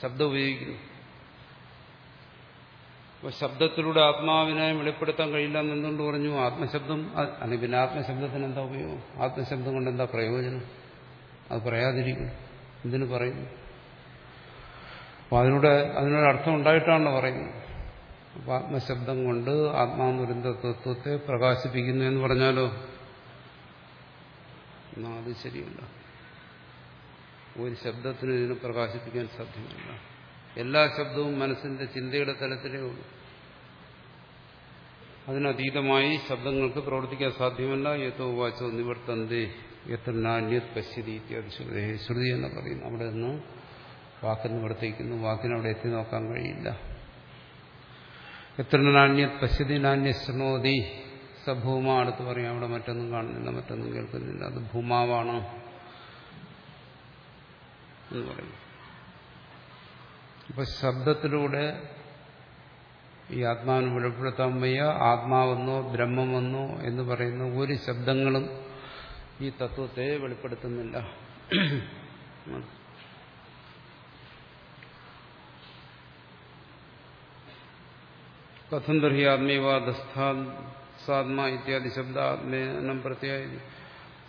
ശബ്ദം ഉപയോഗിക്കുന്നു. അപ്പൊ ശബ്ദത്തിലൂടെ ആത്മാവിനെ വെളിപ്പെടുത്താൻ കഴിയില്ല എന്നെന്തുകൊണ്ട് പറഞ്ഞു? ആത്മശബ്ദം അല്ലെങ്കിൽ പിന്നെ ആത്മശബ്ദത്തിന് എന്താ ഉപയോഗം? ആത്മശബ്ദം കൊണ്ട് എന്താ പ്രയോജനം? അത് പറയാതിരിക്കും. എന്തിനു പറയുന്നു അപ്പൊ അതിലൂടെ അതിനൊരർത്ഥം ഉണ്ടായിട്ടാണല്ലോ പറയുന്നത്. അപ്പൊ ആത്മശബ്ദം കൊണ്ട് ആത്മാനുരന്ത തത്വത്തെ പ്രകാശിപ്പിക്കുന്നു എന്ന് പറഞ്ഞാലോ? എന്നാ അത് ശരിയല്ല. ഒരു ശബ്ദത്തിന് ഇതിനെ പ്രകാശിപ്പിക്കാൻ സാധ്യമല്ല. എല്ലാ ശബ്ദവും മനസ്സിന്റെ ചിന്തയുടെ തലത്തിലേ ഉള്ളൂ. അതിനതീതമായി ശബ്ദങ്ങൾക്ക് പ്രവർത്തിക്കാൻ സാധ്യമല്ല. യത്തോ വാച്ചോ നിവർത്തന്തേ എത്ര നാന്യത് പശ്യതി ഇത്യാദി ശ്രുതി എന്ന് പറയുന്നു. അവിടെ നിന്ന് വാക്ക് നിവർത്തിക്കുന്നു വാക്കിനവിടെ എത്തി നോക്കാൻ കഴിയില്ല. എത്ര നാണ്യത് പശ്യതി നാണ്യ ശൃണോതി. സഭൂമ അടുത്ത് പറയും. അവിടെ മറ്റൊന്നും കാണുന്നില്ല മറ്റൊന്നും കേൾക്കുന്നില്ല. അത് ഭൂമാവാണ് എന്ന് പറയും അപ്പൊ ശബ്ദത്തിലൂടെ ഈ ആത്മാവിനെ വെളിപ്പെടുത്താൻ വയ്യ. ആത്മാവെന്നോ ബ്രഹ്മമെന്നോ എന്ന് പറയുന്ന ഒരു ശബ്ദങ്ങളും ഈ തത്വത്തെ വെളിപ്പെടുത്തുന്നില്ല. കഥം തർഹി ആത്മീവാദസ്ഥാത്മാ ഇത്യാദി ശബ്ദാത്മേനം പ്രത്യായ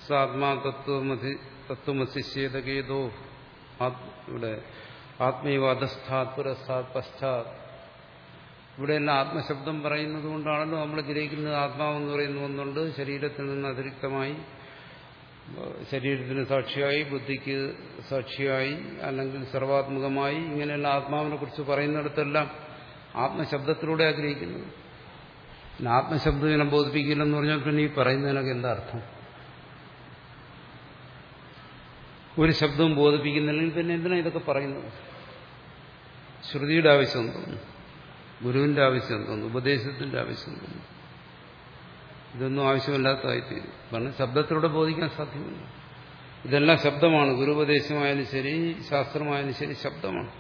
സാത്മാ തത്വമസി തത്വമസിശേതകേതോ ഇവിടെ ആത്മീവാദസ്ഥാത് പുരസ്ഥാത് പശ്ചാത്. ഇവിടെയെല്ലാം ആത്മശബ്ദം പറയുന്നത് കൊണ്ടാണല്ലോ നമ്മൾ ഗ്രഹിക്കുന്നത് ആത്മാവെന്ന് പറയുന്ന ഒന്നുണ്ട് ശരീരത്തിൽ നിന്ന് അതിരിക്തമായി ശരീരത്തിന് സാക്ഷിയായി ബുദ്ധിക്ക് സാക്ഷിയായി അല്ലെങ്കിൽ സർവാത്മകമായി ഇങ്ങനെയുള്ള ആത്മാവിനെ കുറിച്ച് പറയുന്നിടത്തെല്ലാം ആത്മശബ്ദത്തിലൂടെ ആഗ്രഹിക്കുന്നത്. ഇനം ബോധിപ്പിക്കില്ലെന്ന് പറഞ്ഞാൽ പിന്നെ ഈ പറയുന്നതിനൊക്കെ എന്താ അർത്ഥം? ഒരു ശബ്ദവും ബോധിപ്പിക്കുന്നില്ലെങ്കിൽ പിന്നെ എന്തിനാ ഇതൊക്കെ പറയുന്നത്? ശ്രുതിയുടെ ആവശ്യം തോന്നുന്നു. ഗുരുവിന്റെ ആവശ്യം തോന്നുന്നു. ഉപദേശത്തിന്റെ ആവശ്യം തോന്നുന്നു. ഇതൊന്നും ആവശ്യമില്ലാത്തതായിത്തീരും കാരണം ശബ്ദത്തിലൂടെ ബോധിക്കാൻ സാധ്യമല്ല. ഇതെല്ലാം ശബ്ദമാണ്. ഗുരുപദേശമായാലും ശരി ശാസ്ത്രമായാലും ശരി ശബ്ദമാണ്.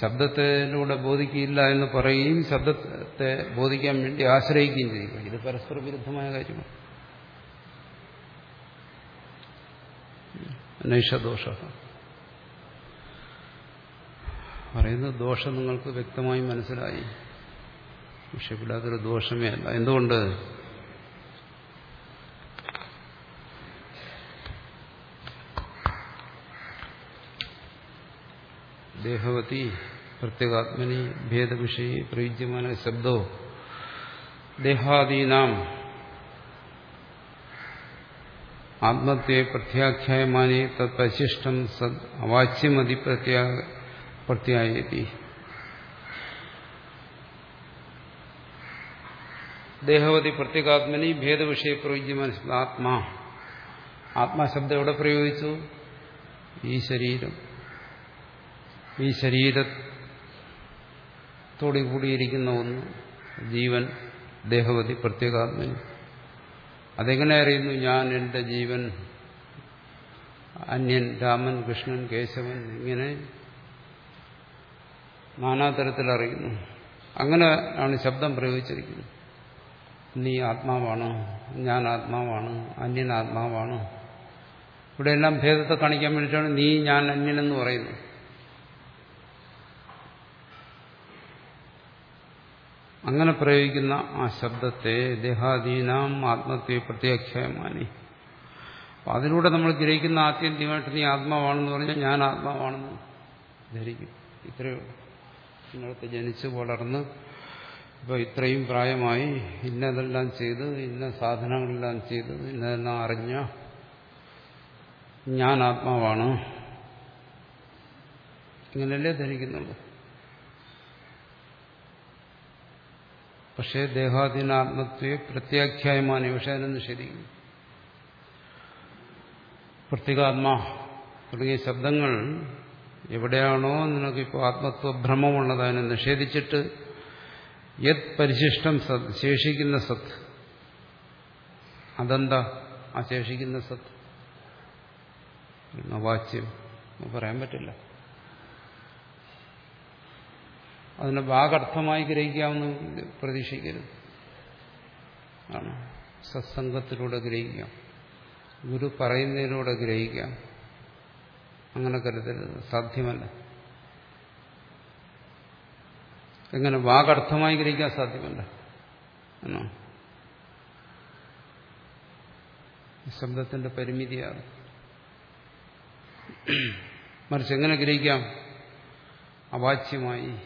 ശബ്ദത്തിലൂടെ ബോധിക്കില്ല എന്ന് പറയുകയും ശബ്ദത്തെ ബോധിക്കാൻ വേണ്ടി ആശ്രയിക്കുകയും ചെയ്യുക. ഇത് പരസ്പര വിരുദ്ധമായ കാര്യമാണ്. നൈഷദോഷ പറയുന്ന ദോഷം നിങ്ങൾക്ക് വ്യക്തമായി മനസ്സിലായി. പക്ഷെ ഇവിടെ ദോഷമേ അല്ല. എന്തുകൊണ്ട്? ദേഹവതി പ്രത്യേകാത്മനി ഭേദവിഷയ പ്രയുജ്യമാന ശബ്ദോ ദേഹാദീനാം ആത്മത്തെ പ്രത്യാഖ്യായമാനെ തത്പശിഷ്ടം സദ് അവാച്യമതി പ്രത്യാ പ്രത്യായതി ദേഹവതി പ്രത്യേകാത്മനി ഭേദവിഷയ പ്രയോജ്യമാന ആത്മാ. ആത്മാശബ്ദം എവിടെ പ്രയോഗിച്ചു? ഈ ശരീരം. ഈ ശരീരത്തോടു കൂടിയിരിക്കുന്ന ഒന്ന് ജീവൻ ദേഹവതി പ്രത്യേകാത്മനി. അതെങ്ങനെ അറിയുന്നു? ഞാൻ എന്റെ ജീവൻ അന്യൻ രാമൻ കൃഷ്ണൻ കേശവൻ ഇങ്ങനെ നാനാതരത്തിൽ അറിയുന്നു അങ്ങനെ ആണ് ശബ്ദം പ്രയോഗിച്ചിരിക്കുന്നത്. നീ ആത്മാവാണ് ഞാൻ ആത്മാവാണ് അന്യൻ ആത്മാവാണ്. ഇവിടെ എല്ലാം ഭേദത്തെ കാണിക്കാൻ വേണ്ടിയിട്ടാണ് നീ ഞാൻ അന്യനെന്ന് പറയുന്നത്. അങ്ങനെ പ്രയോഗിക്കുന്ന ആ ശബ്ദത്തെ ദേഹാദീനാം ആത്മത്തെ പ്രത്യാഖ്യായമാനി അതിലൂടെ നമ്മൾ ഗ്രഹിക്കുന്ന ആത്യന്തികമായിട്ട് നീ ആത്മാവാണെന്ന് പറഞ്ഞാൽ ഞാൻ ആത്മാവാണെന്ന് ധരിക്കും. ഇത്രയേ നിങ്ങളത്തെ ജനിച്ച് വളർന്ന് ഇപ്പൊ ഇത്രയും പ്രായമായി ഇന്നതെല്ലാം ചെയ്ത് ഇന്ന സാധനങ്ങളെല്ലാം ചെയ്ത് ഇന്നതെല്ലാം അറിഞ്ഞ ഞാൻ ആത്മാവാണ് ഇങ്ങനെയല്ലേ ധരിക്കുന്നുള്ളൂ. പക്ഷേ ദേഹാധീനാത്മത്വയെ പ്രത്യാഖ്യായമാണ് പക്ഷെ അതിനെ നിഷേധിക്കുന്നു പ്രത്യേകാത്മാ തുടങ്ങിയ ശബ്ദങ്ങൾ എവിടെയാണോ നിനക്കിപ്പോൾ ആത്മത്വഭ്രമമുള്ളത് അതിനെ നിഷേധിച്ചിട്ട് യത് പരിശിഷ്ടം സത് ശേഷിക്കുന്ന സത്. അതെന്താ? ആ ശേഷിക്കുന്ന സത്ത് വാച്യം പറയാൻ പറ്റില്ല. അതിനെ വാഗർത്ഥമായി ഗ്രഹിക്കാമെന്ന് പ്രതീക്ഷിക്കരുത്. ആണ്. സത്സംഗത്തിലൂടെ ഗ്രഹിക്കാം. ഗുരു പറയുന്നതിലൂടെ ഗ്രഹിക്കാം. അങ്ങനെ കരുതരുത് സാധ്യമല്ല. എങ്ങനെ വാഗർത്ഥമായി ഗ്രഹിക്കാൻ സാധ്യമല്ല. എന്നോ ശബ്ദത്തിന്റെ പരിമിതിയാണ്. മറിച്ച് എങ്ങനെ ഗ്രഹിക്കാം? അവാച്യമായി.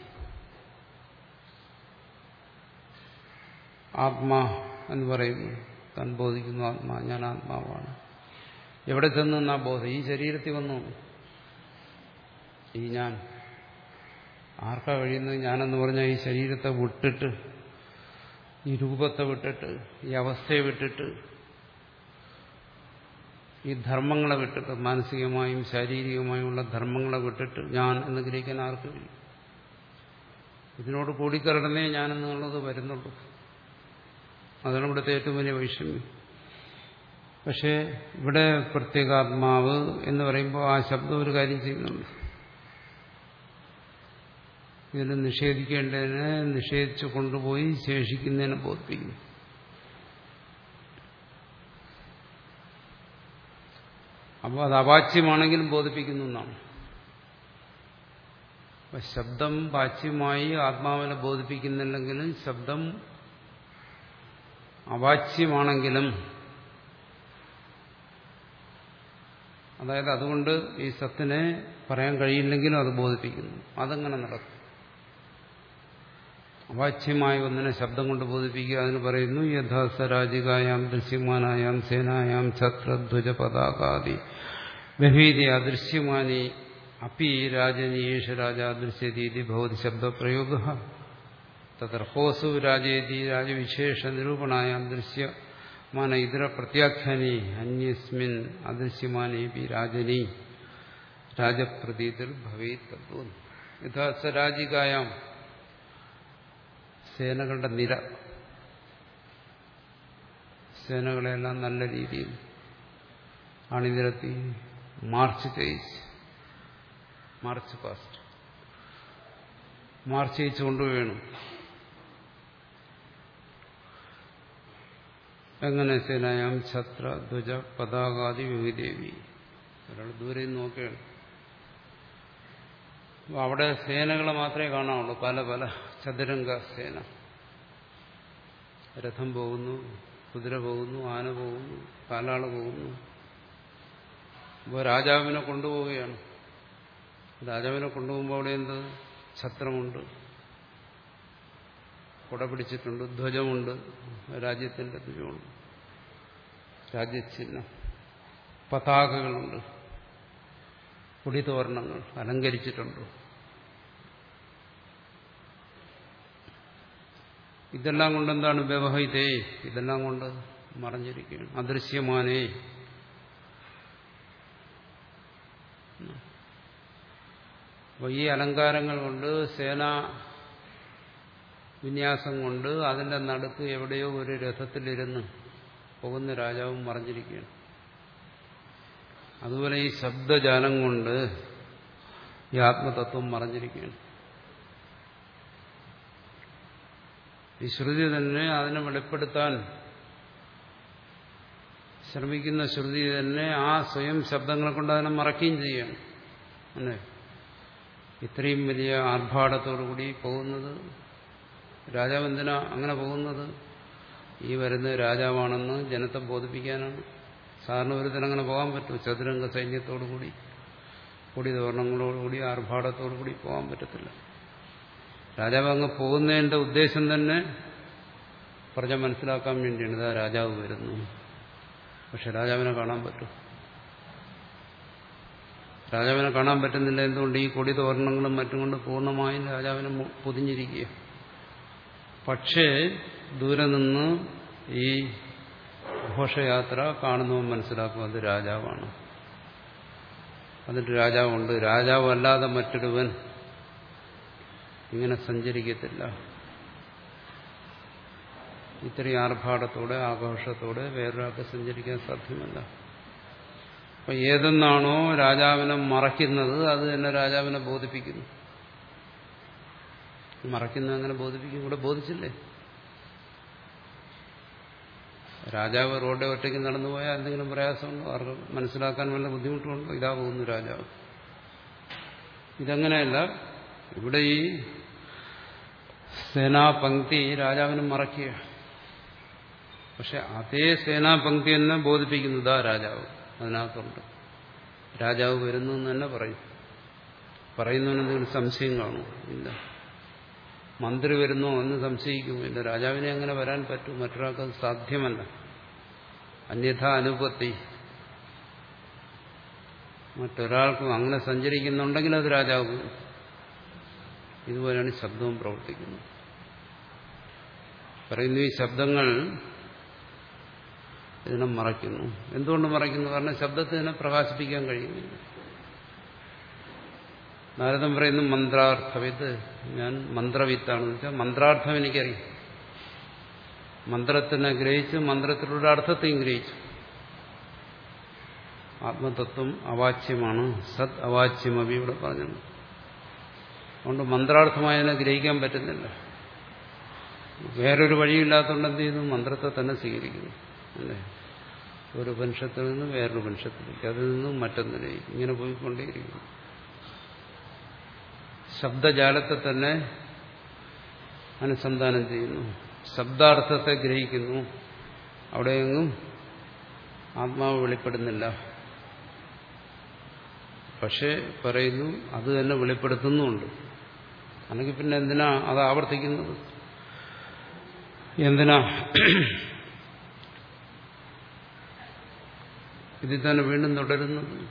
ആത്മാ എന്ന് പറയുന്നു. താൻ ബോധിക്കുന്നു ആത്മാ ഞാൻ ആത്മാവാണ്. എവിടെ ചെന്നാ ബോധം? ഈ ശരീരത്തിൽ വന്നു ഈ ഞാൻ ആർക്കാ കഴിയുന്നത്? ഞാനെന്ന് പറഞ്ഞാൽ ഈ ശരീരത്തെ വിട്ടിട്ട് ഈ രൂപത്തെ വിട്ടിട്ട് ഈ അവസ്ഥയെ വിട്ടിട്ട് ഈ ധർമ്മങ്ങളെ വിട്ടിട്ട് മാനസികമായും ശാരീരികമായുമുള്ള ധർമ്മങ്ങളെ വിട്ടിട്ട് ഞാൻ എന്ന് ഗ്രഹിക്കാൻ ആർക്ക് കഴിയും? ഇതിനോട് കൂടിക്കലടന്നേ ഞാനെന്നുള്ളത് വരുന്നുള്ളൂ. അതാണ് ഇവിടുത്തെ ഏറ്റവും വലിയ വൈഷമ്യം. പക്ഷേ ഇവിടെ പ്രത്യേകാത്മാവ് എന്ന് പറയുമ്പോൾ ആ ശബ്ദം ഒരു കാര്യം ചെയ്യുന്നുണ്ട്. ഇതിനെ നിഷേധിക്കേണ്ടതിനെ നിഷേധിച്ചു കൊണ്ടുപോയി ശേഷിക്കുന്നതിനെ ബോധിപ്പിക്കുന്നു. അപ്പോൾ അത് അവാച്യമാണെങ്കിലും ബോധിപ്പിക്കുന്നു എന്നാണ്. ശബ്ദം വാച്യമായി ആത്മാവിനെ ബോധിപ്പിക്കുന്നില്ലെങ്കിലും ശബ്ദം അവാച്യമാണെങ്കിലും അതായത് അതുകൊണ്ട് ഈ സത്തിനെ പറയാൻ കഴിയില്ലെങ്കിലും അത് ബോധിപ്പിക്കുന്നു. അതങ്ങനെ നടക്കും. അവാച്യമായ ഒന്നിനെ ശബ്ദം കൊണ്ട് ബോധിപ്പിക്കുക അതിന് പറയുന്നു യഥാസരാജികായാം ദൃശ്യമാനായാം സേനായാം ഛത്രധ്വജ പതാകാദി ബഹീതി അദൃശ്യമാനി അപ്പി രാജനീയേഷ രാജാദൃശ്യതീതി ഭവതി ശബ്ദപ്രയോഗ. തത്രഹോസു രാജേതി രാജവിശേഷ നിരൂപണായാം ദൃശ്യമാന ഇതര പ്രത്യാഖ്യാനി അന്യസ്മിൻ അദൃശ്യമാനേപി രാജനി. രാജപ്രതീതിർ ഭവേ തത്വം യഥാ സരാജികായാം സേനകളുടെ നിര. സേനകളെല്ലാം നല്ല രീതിയിൽ അണിനിരത്തി മാർച്ച് ചെയ്യിച്ച്. March past. മാർച്ച് ചെയ്യിച്ചു കൊണ്ടുവേണം എങ്ങനെ സേനായാം ഛത്ര ധ്വജ പതാകാദി വിവിദേവി ഒരാൾ ദൂരെ നോക്കുകയാണ്. അവിടെ സേനകളെ മാത്രമേ കാണാവുള്ളൂ. പല പല ചതുരംഗ സേന രഥം പോകുന്നു കുതിര പോകുന്നു ആന പോകുന്നു കാലാൾ പോകുന്നു. അപ്പോൾ രാജാവിനെ കൊണ്ടുപോവുകയാണ്. രാജാവിനെ കൊണ്ടുപോകുമ്പോൾ അവിടെ എന്ത്? ഛത്രമുണ്ട്. കുട പിടിച്ചിട്ടുണ്ട് ധ്വജമുണ്ട് രാജ്യത്തിന്റെ ധ്വജമുണ്ട്. രാജ്യചിഹ്നം പതാകകളുണ്ട്. കുടിതോരണങ്ങൾ അലങ്കരിച്ചിട്ടുണ്ട്. ഇതെല്ലാം കൊണ്ട് എന്താണ് വ്യവഹിതേ? ഇതെല്ലാം കൊണ്ട് മറഞ്ഞിരിക്കുകയാണ്. അദൃശ്യമാനേ. അപ്പോൾ ഈ അലങ്കാരങ്ങൾ കൊണ്ട് സേനാ വിന്യാസം കൊണ്ട് അതിന്റെ നടുക്ക് എവിടെയോ ഒരു രഥത്തിലിരുന്ന് പോകുന്ന രാജാവും മറിഞ്ഞിരിക്കുകയാണ്. അതുപോലെ ഈ ശബ്ദജാലം കൊണ്ട് ഈ ആത്മതത്വം മറഞ്ഞിരിക്കുകയാണ്. ഈ ശ്രുതി തന്നെ അതിനെ വെളിപ്പെടുത്താൻ ശ്രമിക്കുന്ന ശ്രുതി തന്നെ ആ സ്വയം ശബ്ദങ്ങളെ കൊണ്ട് അതിനെ മറക്കുകയും ചെയ്യണം. അല്ലേ? ഇത്രയും വലിയ ആർഭാടത്തോടുകൂടി പോകുന്നത്. രാജാവ് എന്തിനാ അങ്ങനെ പോകുന്നത്? ഈ വരുന്ന രാജാവാണെന്ന് ജനത്തെ ബോധിപ്പിക്കാനാണ്. ഒരു തന്നെ അങ്ങനെ പോകാൻ പറ്റും. ചതുരംഗ സൈന്യത്തോടുകൂടി കൊടി തോരണങ്ങളോടുകൂടി ആർഭാടത്തോടുകൂടി പോകാൻ പറ്റത്തില്ല. രാജാവ് അങ്ങ് പോകുന്നതിന്റെ ഉദ്ദേശം തന്നെ പ്രജ മനസ്സിലാക്കാൻ വേണ്ടിയാണ് ഇതാ രാജാവ് വരുന്നു പക്ഷെ രാജാവിനെ കാണാൻ പറ്റും. രാജാവിനെ കാണാൻ പറ്റുന്നില്ല എന്തുകൊണ്ട് ഈ കൊടി തോരണങ്ങളും മറ്റും കൊണ്ട് പൂർണമായും രാജാവിനെ പൊതിഞ്ഞിരിക്കുക പക്ഷേ ദൂരെ നിന്ന് ഈ ഘോഷയാത്ര കാണുന്നവൻ മനസ്സിലാക്കും അത് രാജാവാണ്. എന്നിട്ട് രാജാവുണ്ട്. രാജാവല്ലാതെ മറ്റൊരുവൻ ഇങ്ങനെ സഞ്ചരിക്കത്തില്ല. ഇത്രയും ആർഭാടത്തോടെ ആഘോഷത്തോടെ വേറൊരാൾക്ക് സഞ്ചരിക്കാൻ സാധ്യമല്ല. അപ്പൊ ഏതെന്നാണോ രാജാവിനെ മറയ്ക്കുന്നത് അത് തന്നെ രാജാവിനെ ബോധിപ്പിക്കുന്നു. മറയ്ക്കുന്ന അങ്ങനെ ബോധിപ്പിക്കും. ഇവിടെ ബോധിച്ചില്ലേ? രാജാവ് റോഡ് ഒറ്റയ്ക്ക് നടന്നു പോയാൽ എന്തെങ്കിലും പ്രയാസമുണ്ടോ? അവർക്ക് മനസ്സിലാക്കാൻ വല്ല ബുദ്ധിമുട്ടുണ്ടോ ഇതാ പോകുന്നു രാജാവ്. ഇതങ്ങനെയല്ല. ഇവിടെ ഈ സേനാപംക്തി രാജാവിനും മറക്കുക പക്ഷെ അതേ സേനാപംക്തി തന്നെ ബോധിപ്പിക്കുന്നതാ രാജാവ്. അതിനകത്തുണ്ട്. രാജാവ് വരുന്നു എന്ന് തന്നെ പറയും. പറയുന്നതിനെന്തെങ്കിലും സംശയം കാണുമോ? ഇല്ല. മന്ത്രി വരുന്നോ എന്ന് സംശയിക്കുമോ? ഇല്ല. രാജാവിനെ അങ്ങനെ വരാൻ പറ്റും. മറ്റൊരാൾക്ക് അത് സാധ്യമല്ല. അന്യഥ അനുപത്തി. മറ്റൊരാൾക്കും അങ്ങനെ സഞ്ചരിക്കുന്നുണ്ടെങ്കിൽ അത് രാജാവ് ഇതുപോലെയാണ് ശബ്ദവും പ്രവർത്തിക്കുന്നത്. പറയുന്നു ഈ ശബ്ദങ്ങൾ ഇതിനെ മറയ്ക്കുന്നു. എന്തുകൊണ്ട് മറയ്ക്കുന്നു? കാരണം ശബ്ദത്തിനെ പ്രകാശിപ്പിക്കാൻ കഴിയുന്നില്ല. നാരദം പറയുന്നു മന്ത്രാർത്ഥവിത്ത് ഞാൻ മന്ത്രവിത്താണെന്ന് വെച്ചാൽ മന്ത്രാർത്ഥം എനിക്കറിയാം. മന്ത്രത്തിനെ ഗ്രഹിച്ച് മന്ത്രത്തിലൂടെ അർത്ഥത്തെയും ഗ്രഹിച്ചു. ആത്മതത്വം അവാച്യമാണ്. സത് അവാച്യമവി ഇവിടെ പറഞ്ഞു അതുകൊണ്ട് മന്ത്രാർത്ഥമായി അതിനെ ഗ്രഹിക്കാൻ പറ്റുന്നില്ല. വേറൊരു വഴിയില്ലാത്തതുകൊണ്ട് എന്ത് ചെയ്യുന്നു? മന്ത്രത്തെ തന്നെ സ്വീകരിക്കുന്നു. അല്ലേ? ഒരു ഉപനിഷത്തിൽ നിന്ന് വേറൊരു ഉപനിഷത്തിലേക്ക്. അതിൽ നിന്നും മറ്റൊന്നിലേക്ക്. ഇങ്ങനെ പോയിക്കൊണ്ടേയിരിക്കുന്നു. ശബ്ദജാലത്തെ തന്നെ അനുസന്ധാനം ചെയ്യുന്നു. ശബ്ദാർത്ഥത്തെ ഗ്രഹിക്കുന്നു. അവിടെയെങ്ങും ആത്മാവ് വെളിപ്പെടുന്നില്ല. പക്ഷെ പറയുന്നു അത് തന്നെ വെളിപ്പെടുത്തുന്നുമുണ്ട്. അല്ലെങ്കിൽ പിന്നെ എന്തിനാ അത് ആവർത്തിക്കുന്നത്? എന്തിനാ? ഇതിൽ തന്നെ വീണ്ടും തുടരുന്നത്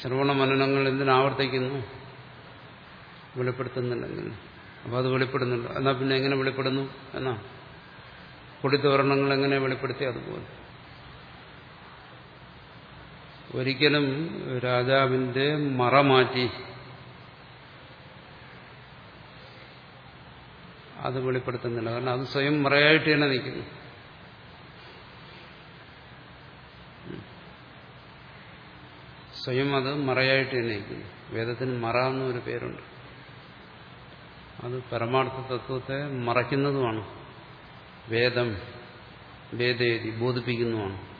ശ്രവണ മനനങ്ങൾ എന്തിനാവർത്തിക്കുന്നു വെളിപ്പെടുത്തുന്നില്ലെങ്കിൽ. അപ്പം അത് വെളിപ്പെടുന്നുണ്ട്. എന്നാൽ പിന്നെ എങ്ങനെ വെളിപ്പെടുന്നു? എന്നാ? കൊടിത്തോരണങ്ങൾ എങ്ങനെ വെളിപ്പെടുത്തി അതുപോലെ? ഒരിക്കലും രാജാവിന്റെ മറ മാറ്റി അത് വെളിപ്പെടുത്തുന്നില്ല. കാരണം അത് സ്വയം മറയായിട്ട് തന്നെ നിൽക്കുന്നു. സ്വയം അത് മറയായിട്ട് തന്നെ നിൽക്കുന്നു. വേദത്തിന് മറ എന്നൊരു പേരുണ്ട്. അത് പരമാർത്ഥ തത്വത്തെ മറയ്ക്കുന്നതുമാണ്. വേദം വേദേതി ബോധിപ്പിക്കുന്നതുമാണ്.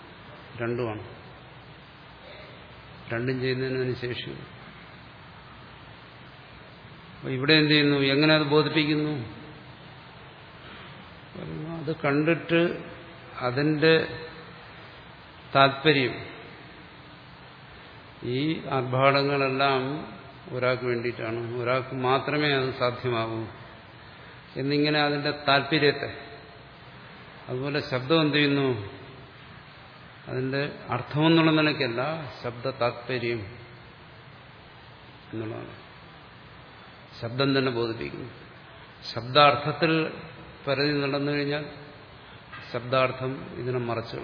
രണ്ടുമാണ്. രണ്ടും ചെയ്യുന്നതിനു അപ്പൊ ഇവിടെ എന്ത് ചെയ്യുന്നു? എങ്ങനെ അത് ബോധിപ്പിക്കുന്നു? അത് കണ്ടിട്ട് അതിന്റെ താല്പര്യം ഈ ആർഭാടങ്ങളെല്ലാം ഒരാൾക്ക് വേണ്ടിയിട്ടാണ്. ഒരാൾക്ക് മാത്രമേ അത് സാധ്യമാകൂ എന്നിങ്ങനെ അതിന്റെ താല്പര്യത്തെ അതുപോലെ ശബ്ദം എന്ത് ചെയ്യുന്നു? അതിന്റെ അർത്ഥമെന്നുള്ള നിലയ്ക്കല്ല ശബ്ദ താത്പര്യം എന്നുള്ളതാണ്. ശബ്ദം തന്നെ ബോധിപ്പിക്കുന്നു. ശബ്ദാർത്ഥത്തിൽ പരതി നടന്നു കഴിഞ്ഞാൽ ശബ്ദാർത്ഥം ഇതിനെ മറച്ചു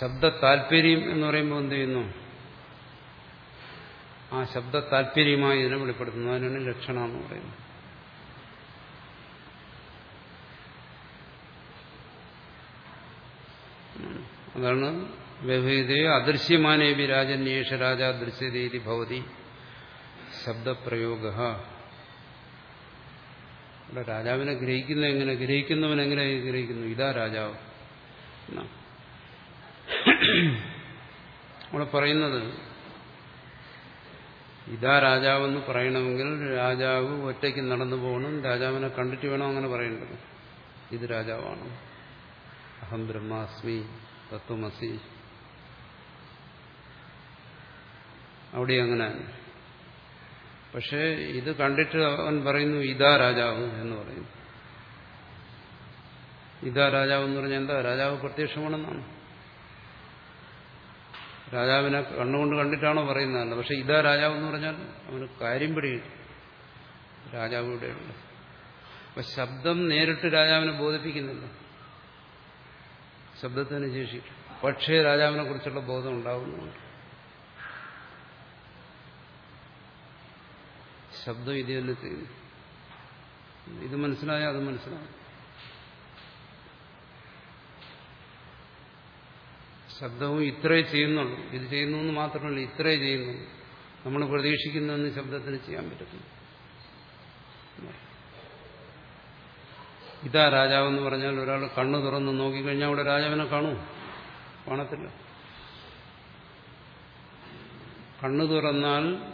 ശബ്ദ താല്പര്യം എന്ന് പറയുമ്പോൾ എന്ത് ചെയ്യുന്നു? ആ ശബ്ദ താല്പര്യമായി ഇതിനെ വെളിപ്പെടുത്തുന്നു. അതിനാണ് ലക്ഷണം എന്ന് പറയുന്നത്. അതാണ് വ്യവഹിതേ അദൃശ്യമാനേവി രാജന്യേഷ രാജ ദൃശ്യതീതി ഭവതി ശബ്ദപ്രയോഗ. ഇവിടെ രാജാവിനെ ഗ്രഹിക്കുന്ന എങ്ങനെ ഗ്രഹിക്കുന്നവൻ എങ്ങനെ ഗ്രഹിക്കുന്നു? ഇതാ രാജാവ്. അവിടെ പറയുന്നത് ഇതാ രാജാവെന്ന് പറയണമെങ്കിൽ രാജാവ് ഒറ്റയ്ക്ക് നടന്നു പോകണം രാജാവിനെ കണ്ടിട്ട് വേണം അങ്ങനെ പറയേണ്ടത്. ഇത് രാജാവാണ്. അഹം ബ്രഹ്മാസ്മി തത്വമസി. അവിടെ അങ്ങനെ. പക്ഷേ ഇത് കണ്ടിട്ട് അവൻ പറയുന്നു ഇതാ രാജാവ് എന്ന് പറയുന്നു. ഇതാ രാജാവ് എന്ന് പറഞ്ഞാൽ എന്താ? രാജാവ് പ്രത്യക്ഷമാണെന്നാണ്. രാജാവിനെ കണ്ണുകൊണ്ട് കണ്ടിട്ടാണോ പറയുന്നതല്ല പക്ഷെ ഇതാ രാജാവ് എന്ന് പറഞ്ഞാൽ അവന് കാര്യം പിടി രാജാവ് ഇവിടെയുണ്ട്. അപ്പൊ ശബ്ദം നേരിട്ട് രാജാവിനെ ബോധിപ്പിക്കുന്നില്ല. ശബ്ദത്തിന് ശേഷി പക്ഷേ രാജാവിനെ കുറിച്ചുള്ള ബോധം ഉണ്ടാകുന്നുണ്ട് ശബ്ദം ഇത് തന്നെ ചെയ്യുന്നു ഇത് മനസ്സിലായാൽ അത് മനസ്സിലാവും. ശബ്ദവും ഇത്രേ ചെയ്യുന്നുള്ളൂ. ഇത് ചെയ്യുന്നു എന്ന് മാത്രമല്ല ഇത്രേ ചെയ്യുന്നു. നമ്മൾ പ്രതീക്ഷിക്കുന്നതെന്ന് ശബ്ദത്തിന് ചെയ്യാൻ പറ്റത്തില്ല. ഇതാ രാജാവെന്ന് പറഞ്ഞാൽ ഒരാൾ കണ്ണു തുറന്ന് നോക്കിക്കഴിഞ്ഞാൽ അവിടെ രാജാവിനെ കാണൂ. കാണത്തില്ല. കണ്ണു തുറന്നാൽ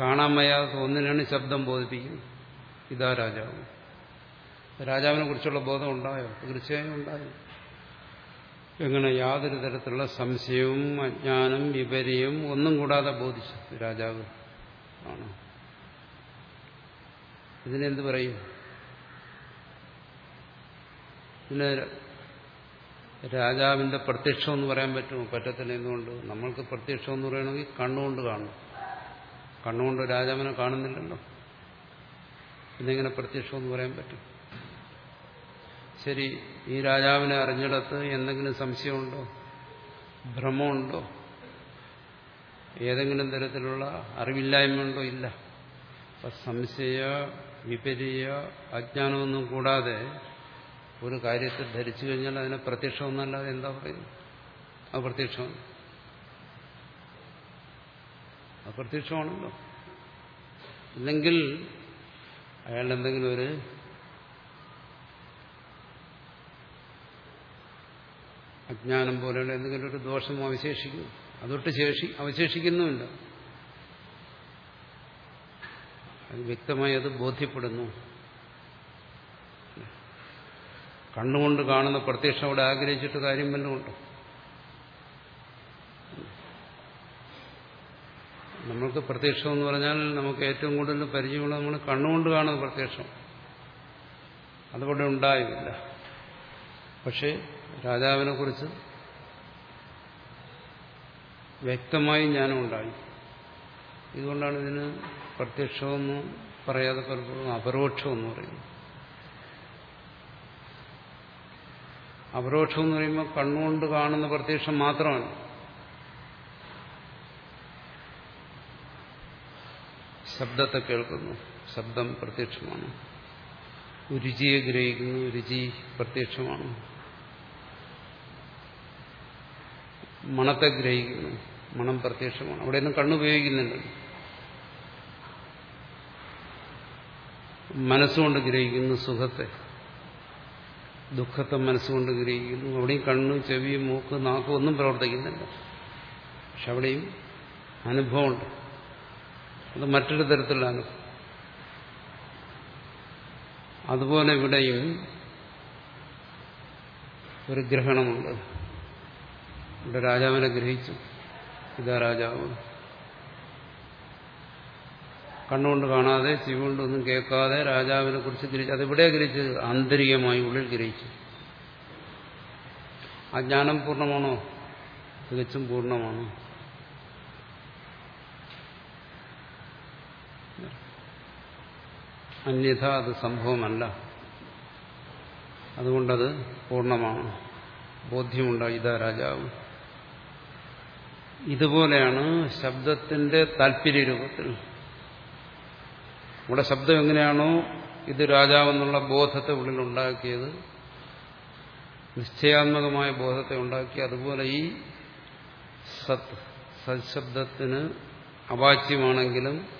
കാണാൻ വയ്യാത്ത ഒന്നിനാണ് ശബ്ദം ബോധിപ്പിക്കുന്നത്. ഇതാ രാജാവ്. രാജാവിനെ കുറിച്ചുള്ള ബോധം ഉണ്ടായോ? തീർച്ചയായും ഉണ്ടായോ. എങ്ങനെ യാതൊരു തരത്തിലുള്ള സംശയവും അജ്ഞാനം വിപരിയും ഒന്നും കൂടാതെ ബോധിച്ചു രാജാവ് ആണ്. ഇതിനെന്ത് പറയും? പിന്നെ രാജാവിന്റെ പ്രത്യക്ഷം എന്ന് പറയാൻ പറ്റുമോ? പറ്റത്തില്ല. എന്തുകൊണ്ട്? നമ്മൾക്ക് പ്രത്യക്ഷം എന്ന് പറയണമെങ്കിൽ കണ്ണുകൊണ്ട് കാണും കണ്ണുകൊണ്ട് രാജാവിനെ കാണുന്നില്ലല്ലോ. എന്നിങ്ങനെ പ്രത്യക്ഷം എന്ന് പറയാൻ പറ്റും? ശരി ഈ രാജാവിനെ അറിഞ്ഞിടത്ത് എന്തെങ്കിലും സംശയമുണ്ടോ? ഭ്രമമുണ്ടോ? ഏതെങ്കിലും തരത്തിലുള്ള അറിവില്ലായ്മയുണ്ടോ? ഇല്ല. അപ്പൊ സംശയ വിപരീയ അജ്ഞാനമൊന്നും കൂടാതെ ഒരു കാര്യത്തെ ധരിച്ചു കഴിഞ്ഞാൽ അതിനെ പ്രത്യക്ഷമെന്നല്ലാതെ എന്താ പറയുന്നത്? അപ്രത്യക്ഷമാണ് അപ്രത്യക്ഷമാണല്ലോ. അല്ലെങ്കിൽ അയാൾ എന്തെങ്കിലും ഒരു അജ്ഞാനം പോലെയുള്ള എന്തെങ്കിലും ഒരു ദോഷം അവശേഷിക്കും അതൊട്ട് ശേഷി അവശേഷിക്കുന്നുമില്ല അത് വ്യക്തമായി അത് ബോധ്യപ്പെടുന്നു. കണ്ണുകൊണ്ട് കാണുന്ന പ്രത്യക്ഷം അവിടെ ആഗ്രഹിച്ചിട്ട് കാര്യം വല്ലതുമുണ്ടോ നമ്മൾക്ക് പ്രത്യക്ഷം എന്ന് പറഞ്ഞാൽ നമുക്ക് ഏറ്റവും കൂടുതൽ പരിചയമുള്ള നമ്മൾ കണ്ണുകൊണ്ട് കാണുന്ന പ്രത്യക്ഷം. അതുപോലെ ഉണ്ടായില്ല. പക്ഷേ രാജാവിനെ കുറിച്ച് വ്യക്തമായി ജ്ഞാനം ഉണ്ടായി. ഇതുകൊണ്ടാണ് ഇതിന് പ്രത്യക്ഷമെന്ന് പറയാതെ പലപ്പോഴും അപരോക്ഷമെന്ന് പറയുന്നത്. അപരോക്ഷം എന്ന് പറയുമ്പോൾ കണ്ണുകൊണ്ട് കാണുന്ന പ്രത്യക്ഷം മാത്രമാണ് ശബ്ദത്തെ കേൾക്കുന്നു. ശബ്ദം പ്രത്യക്ഷമാണ്. രുചിയെ ഗ്രഹിക്കുന്നു രുചി പ്രത്യക്ഷമാണ്. മണത്തെ ഗ്രഹിക്കുന്നു മണം പ്രത്യക്ഷമാണ്. അവിടെയൊന്നും കണ്ണുപയോഗിക്കുന്നുണ്ട് മനസ്സുകൊണ്ട് ഗ്രഹിക്കുന്നു സുഖത്തെ. ദുഃഖത്തെ മനസ്സുകൊണ്ട് ഗ്രഹിക്കുന്നു. അവിടെയും കണ്ണ് ചെവിയും മൂക്ക് നാക്കും ഒന്നും പ്രവർത്തിക്കുന്നില്ല. പക്ഷെ അവിടെയും അനുഭവമുണ്ട്. അത് മറ്റൊരു തരത്തിലുള്ള അനുഭവം അതുപോലെ ഇവിടെയും ഒരു ഗ്രഹണമുണ്ട്. ഇവിടെ രാജാവിനെ ഗ്രഹിച്ചു. ഇതാ രാജാവ്. കണ്ണുകൊണ്ട് കാണാതെ ചെവി കൊണ്ടൊന്നും കേൾക്കാതെ രാജാവിനെ കുറിച്ച് ഗ്രഹിച്ചു അതെവിടെ ഗ്രഹിച്ചത് ആന്തരികമായി ഉള്ളിൽ ഗ്രഹിച്ചു. ആ ജ്ഞാനം പൂർണമാണോ? തികച്ചും പൂർണമാണോ. അന്യഥ അത് സംഭവമല്ല. അതുകൊണ്ടത് പൂർണമാണ്. ബോധ്യമുണ്ടായി ഇതാ രാജാവ്. ഇതുപോലെയാണ് ശബ്ദത്തിന്റെ താല്പര്യ രൂപത്തിൽ ഇവിടെ ശബ്ദം എങ്ങനെയാണോ ഇത് രാജാവെന്നുള്ള ബോധത്തെ ഉള്ളിൽ ഉണ്ടാക്കിയത് നിശ്ചയാത്മകമായ ബോധത്തെ ഉണ്ടാക്കി അതുപോലെ ഈ സത് സത്ശബ്ദത്തിന് അവാച്യമാണെങ്കിലും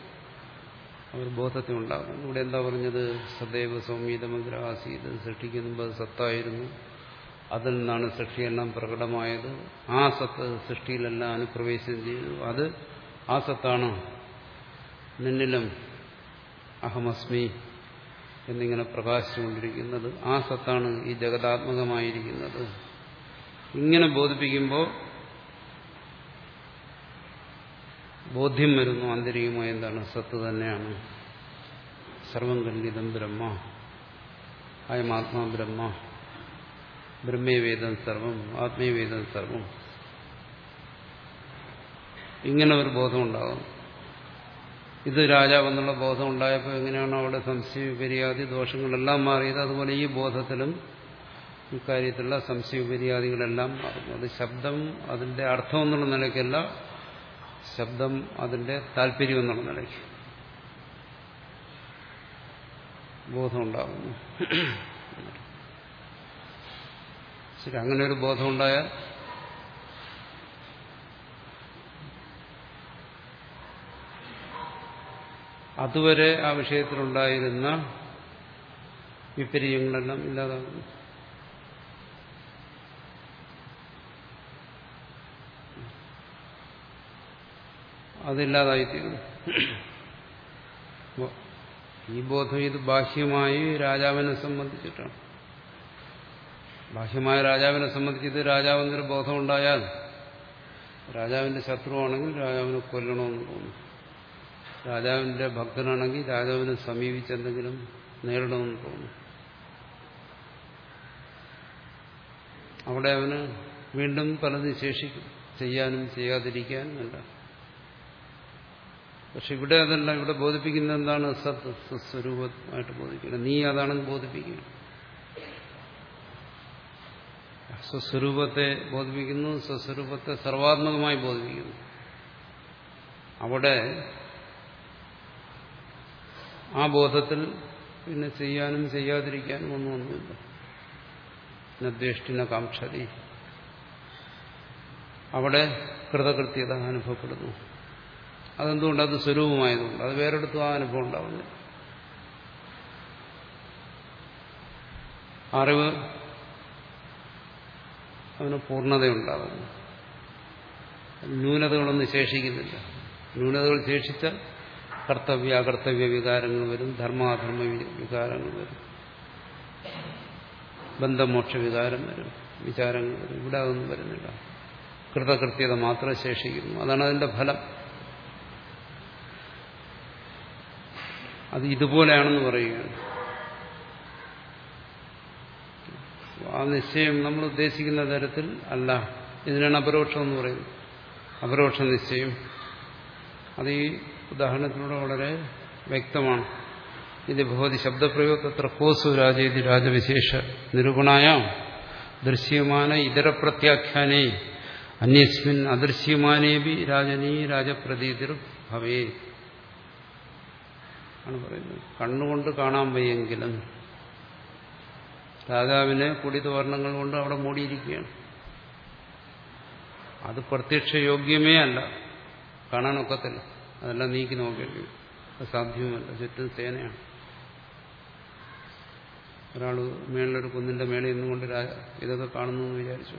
അവർ ബോധത്തിൽ ഉണ്ടാകും ഇവിടെ എന്താ പറഞ്ഞത്? സദൈവ സൗമീതമഗ്രാസീത് സൃഷ്ടിക്ക് മുമ്പ് സത്തായിരുന്നു. അതിൽ നിന്നാണ് സൃഷ്ടിയെല്ലാം പ്രകടമായത്. ആ സത്ത് സൃഷ്ടിയിലെല്ലാം അനുപ്രവേശം ചെയ്തു. അത് ആ സത്താണ്. നിന്നിലും അഹമസ്മി എന്നിങ്ങനെ പ്രകാശിച്ചുകൊണ്ടിരിക്കുന്നത് ആ സത്താണ് ഈ ജഗതാത്മകമായിരിക്കുന്നത് ഇങ്ങനെ ബോധിപ്പിക്കുമ്പോൾ ബോധ്യം വരുന്നു ആന്തരികമായ എന്താണ്? സത്ത് തന്നെയാണ്. സർവം കല്ലിതം ബ്രഹ്മ. അയം ആത്മാ ബ്രഹ്മ. ബ്രഹ്മേവേദം സർവം ആത്മീയവേദം സർവം. ഇങ്ങനെ ഒരു ബോധം ഉണ്ടാകും ഇത് രാജാവെന്നുള്ള ബോധം ഉണ്ടായപ്പോൾ എങ്ങനെയാണോ അവിടെ സംശയവിപര്യാദി ദോഷങ്ങളെല്ലാം മാറിയത്. അതുപോലെ ഈ ബോധത്തിലും ഇക്കാര്യത്തിലുള്ള സംശയവിപര്യാദികളെല്ലാം മാറുന്നു. അത് ശബ്ദം അതിന്റെ അർത്ഥം എന്നുള്ള നിലയ്ക്കല്ല ശബ്ദം അതിന്റെ താല്പര്യം എന്നുള്ള നിലയ്ക്ക് ബോധമുണ്ടാകുന്നു. ശരി അങ്ങനെ ഒരു ബോധമുണ്ടായാൽ അതുവരെ ആ വിഷയത്തിലുണ്ടായിരുന്ന വിപര്യങ്ങളെല്ലാം ഇല്ലാതാകുന്നു. അതില്ലാതായിത്തീരുന്നു. ഈ ബോധം ഇത് ബാഹ്യമായി രാജാവിനെ സംബന്ധിച്ചിട്ടാണ്. ബാഹ്യമായ രാജാവിനെ സംബന്ധിച്ച് ഇത് രാജാവെന്നൊരു ബോധം ഉണ്ടായാൽ രാജാവിന്റെ ശത്രുവാണെങ്കിൽ രാജാവിനെ കൊല്ലണമെന്ന് തോന്നും. രാജാവിന്റെ ഭക്തനാണെങ്കിൽ രാജാവിനെ സമീപിച്ചെന്തെങ്കിലും നേരിടണമെന്ന് തോന്നും. അവിടെ അവന് വീണ്ടും പലതും ശേഷിക്കും. ചെയ്യാനും ചെയ്യാതിരിക്കാനും അല്ല പക്ഷെ ഇവിടെ അതല്ല ഇവിടെ ബോധിപ്പിക്കുന്ന എന്താണ്? സത് സ്വസ്വരൂപമായിട്ട് ബോധിപ്പിക്കുന്നത്. നീ അതാണെന്ന് ബോധിപ്പിക്കുക സ്വസ്വരൂപത്തെ ബോധിപ്പിക്കുന്നു സ്വസ്വരൂപത്തെ സർവാത്മകമായി ബോധിപ്പിക്കുന്നു. അവിടെ ആ ബോധത്തിൽ പിന്നെ ചെയ്യാനും ചെയ്യാതിരിക്കാനും ഒന്നും ഒന്നുമില്ല. നദ്വേഷ്ടിന കാക്ഷതി. അവിടെ കൃതകൃത്യത അനുഭവപ്പെടുന്നു. അതെന്തുകൊണ്ട്? അത് സ്വരൂപമായതുകൊണ്ട്. അത് വേറെടുത്തും ആ അനുഭവം ഉണ്ടാവില്ല. അറിവ് അവന് പൂർണതയുണ്ടാകുന്നു. ന്യൂനതകളൊന്നും ശേഷിക്കുന്നില്ല ന്യൂനതകൾ ശേഷിച്ച കർത്തവ്യ അകർത്തവ്യ വികാരങ്ങൾ വരും. ധർമാധർമ്മ വികാരങ്ങൾ വരും. ബന്ധമോക്ഷ വികാരം വരും. വിചാരങ്ങൾ വരും. ഇവിടെ അതൊന്നും വരുന്നില്ല. കൃതകൃത്യത മാത്രം ശേഷിക്കുന്നു. അതാണ് അതിന്റെ ഫലം. അത് ഇതുപോലെയാണെന്ന് പറയുകയാണ് ആ നിശ്ചയം നമ്മൾ ഉദ്ദേശിക്കുന്ന തരത്തിൽ അല്ല. ഇതിനാണ് അപരോക്ഷം എന്ന് പറയുന്നത്. അപരോക്ഷ നിശ്ചയം. അത് ഈ ഉദാഹരണത്തിലൂടെ വളരെ വ്യക്തമാണ്. ഇത് ഭഗവതി ശബ്ദപ്രയോഗ തത്ര കോസു രാജേതി രാജവിശേഷ നിരൂപണായ ദൃശ്യമാന ഇതര പ്രത്യാഖ്യാനേ അന്യസ്മിൻ അദൃശ്യമാനേബി രാജനീ രാജപ്രതീതിർ ഭവേ ആണ് പറയുന്നത്. കണ്ണുകൊണ്ട് കാണാൻ വയ്യെങ്കിലും രാജാവിനെ കുടിതോരണങ്ങൾ കൊണ്ട് അവിടെ മൂടിയിരിക്കുകയാണ്. അത് പ്രത്യക്ഷ യോഗ്യമേ അല്ല കാണാനൊക്കത്തില്ല അതെല്ലാം നീക്കി നോക്കേണ്ടി സാധ്യവുമല്ല ചുറ്റും സേനയാണ്. ഒരാൾ മേളിലൊരു കുന്നിന്റെ മേളിൽ നിന്നുകൊണ്ട് ഇതൊക്കെ കാണുന്നു എന്ന് വിചാരിച്ചു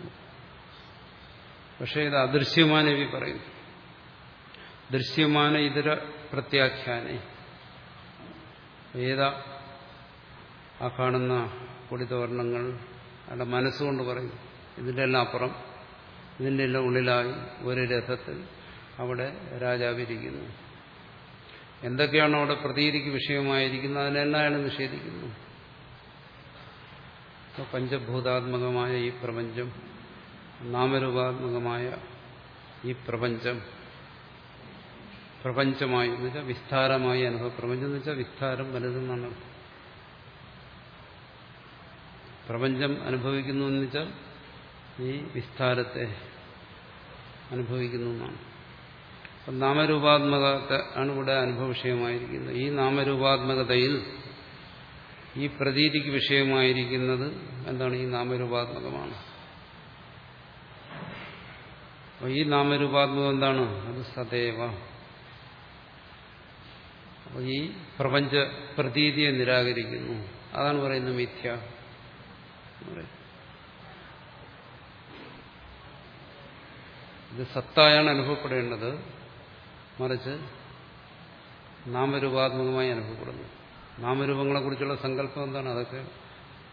പക്ഷേ ഇത് അദൃശ്യമാനവി പറയുന്നു. ദൃശ്യമാന ഇതര പ്രത്യാഖ്യാനെ. ഏതാ ആ കാണുന്ന കൊടിത്ത വർണങ്ങൾ അവിടെ മനസ്സുകൊണ്ട് പറയും. ഇതിന്റെ എല്ലാം അപ്പുറം ഇതിന്റെ എല്ലാം ഉള്ളിലായി ഒരു രഥത്തിൽ അവിടെ രാജാവിരിക്കുന്നു. എന്തൊക്കെയാണോ അവിടെ പ്രതീതിക്ക് വിഷയമായിരിക്കുന്നത് അതിനെല്ലാം നിഷേധിക്കുന്നു? പഞ്ചഭൂതാത്മകമായ ഈ പ്രപഞ്ചം നാമരൂപാത്മകമായ ഈ പ്രപഞ്ചം പ്രപഞ്ചമായി എന്ന് വെച്ചാൽ വിസ്താരമായി അനുഭവം പ്രപഞ്ചം എന്ന് വെച്ചാൽ വിസ്താരം വലുതെന്നാണ് പ്രപഞ്ചം അനുഭവിക്കുന്നു എന്ന് വെച്ചാൽ ഈ വിസ്താരത്തെ അനുഭവിക്കുന്നു എന്നാണ്. അപ്പം നാമരൂപാത്മകത ആണ് ഇവിടെ അനുഭവ വിഷയമായിരിക്കുന്നത്. ഈ നാമരൂപാത്മകതയിൽ ഈ പ്രതീതിക്ക് വിഷയമായിരിക്കുന്നത് എന്താണ്? ഈ നാമരൂപാത്മകമാണ്. അപ്പോൾ ഈ നാമരൂപാത്മകം എന്താണ്? അത് സദൈവ. ഈ പ്രപഞ്ച പ്രതീതിയെ നിരാകരിക്കുന്നു. അതാണ് പറയുന്നത് മിഥ്യ. ഇത് സത്തായാണ് അനുഭവപ്പെടേണ്ടത്. മറിച്ച് നാമരൂപാത്മകമായി അനുഭവപ്പെടുന്നു. നാമരൂപങ്ങളെക്കുറിച്ചുള്ള സങ്കല്പം എന്താണ്? അതൊക്കെ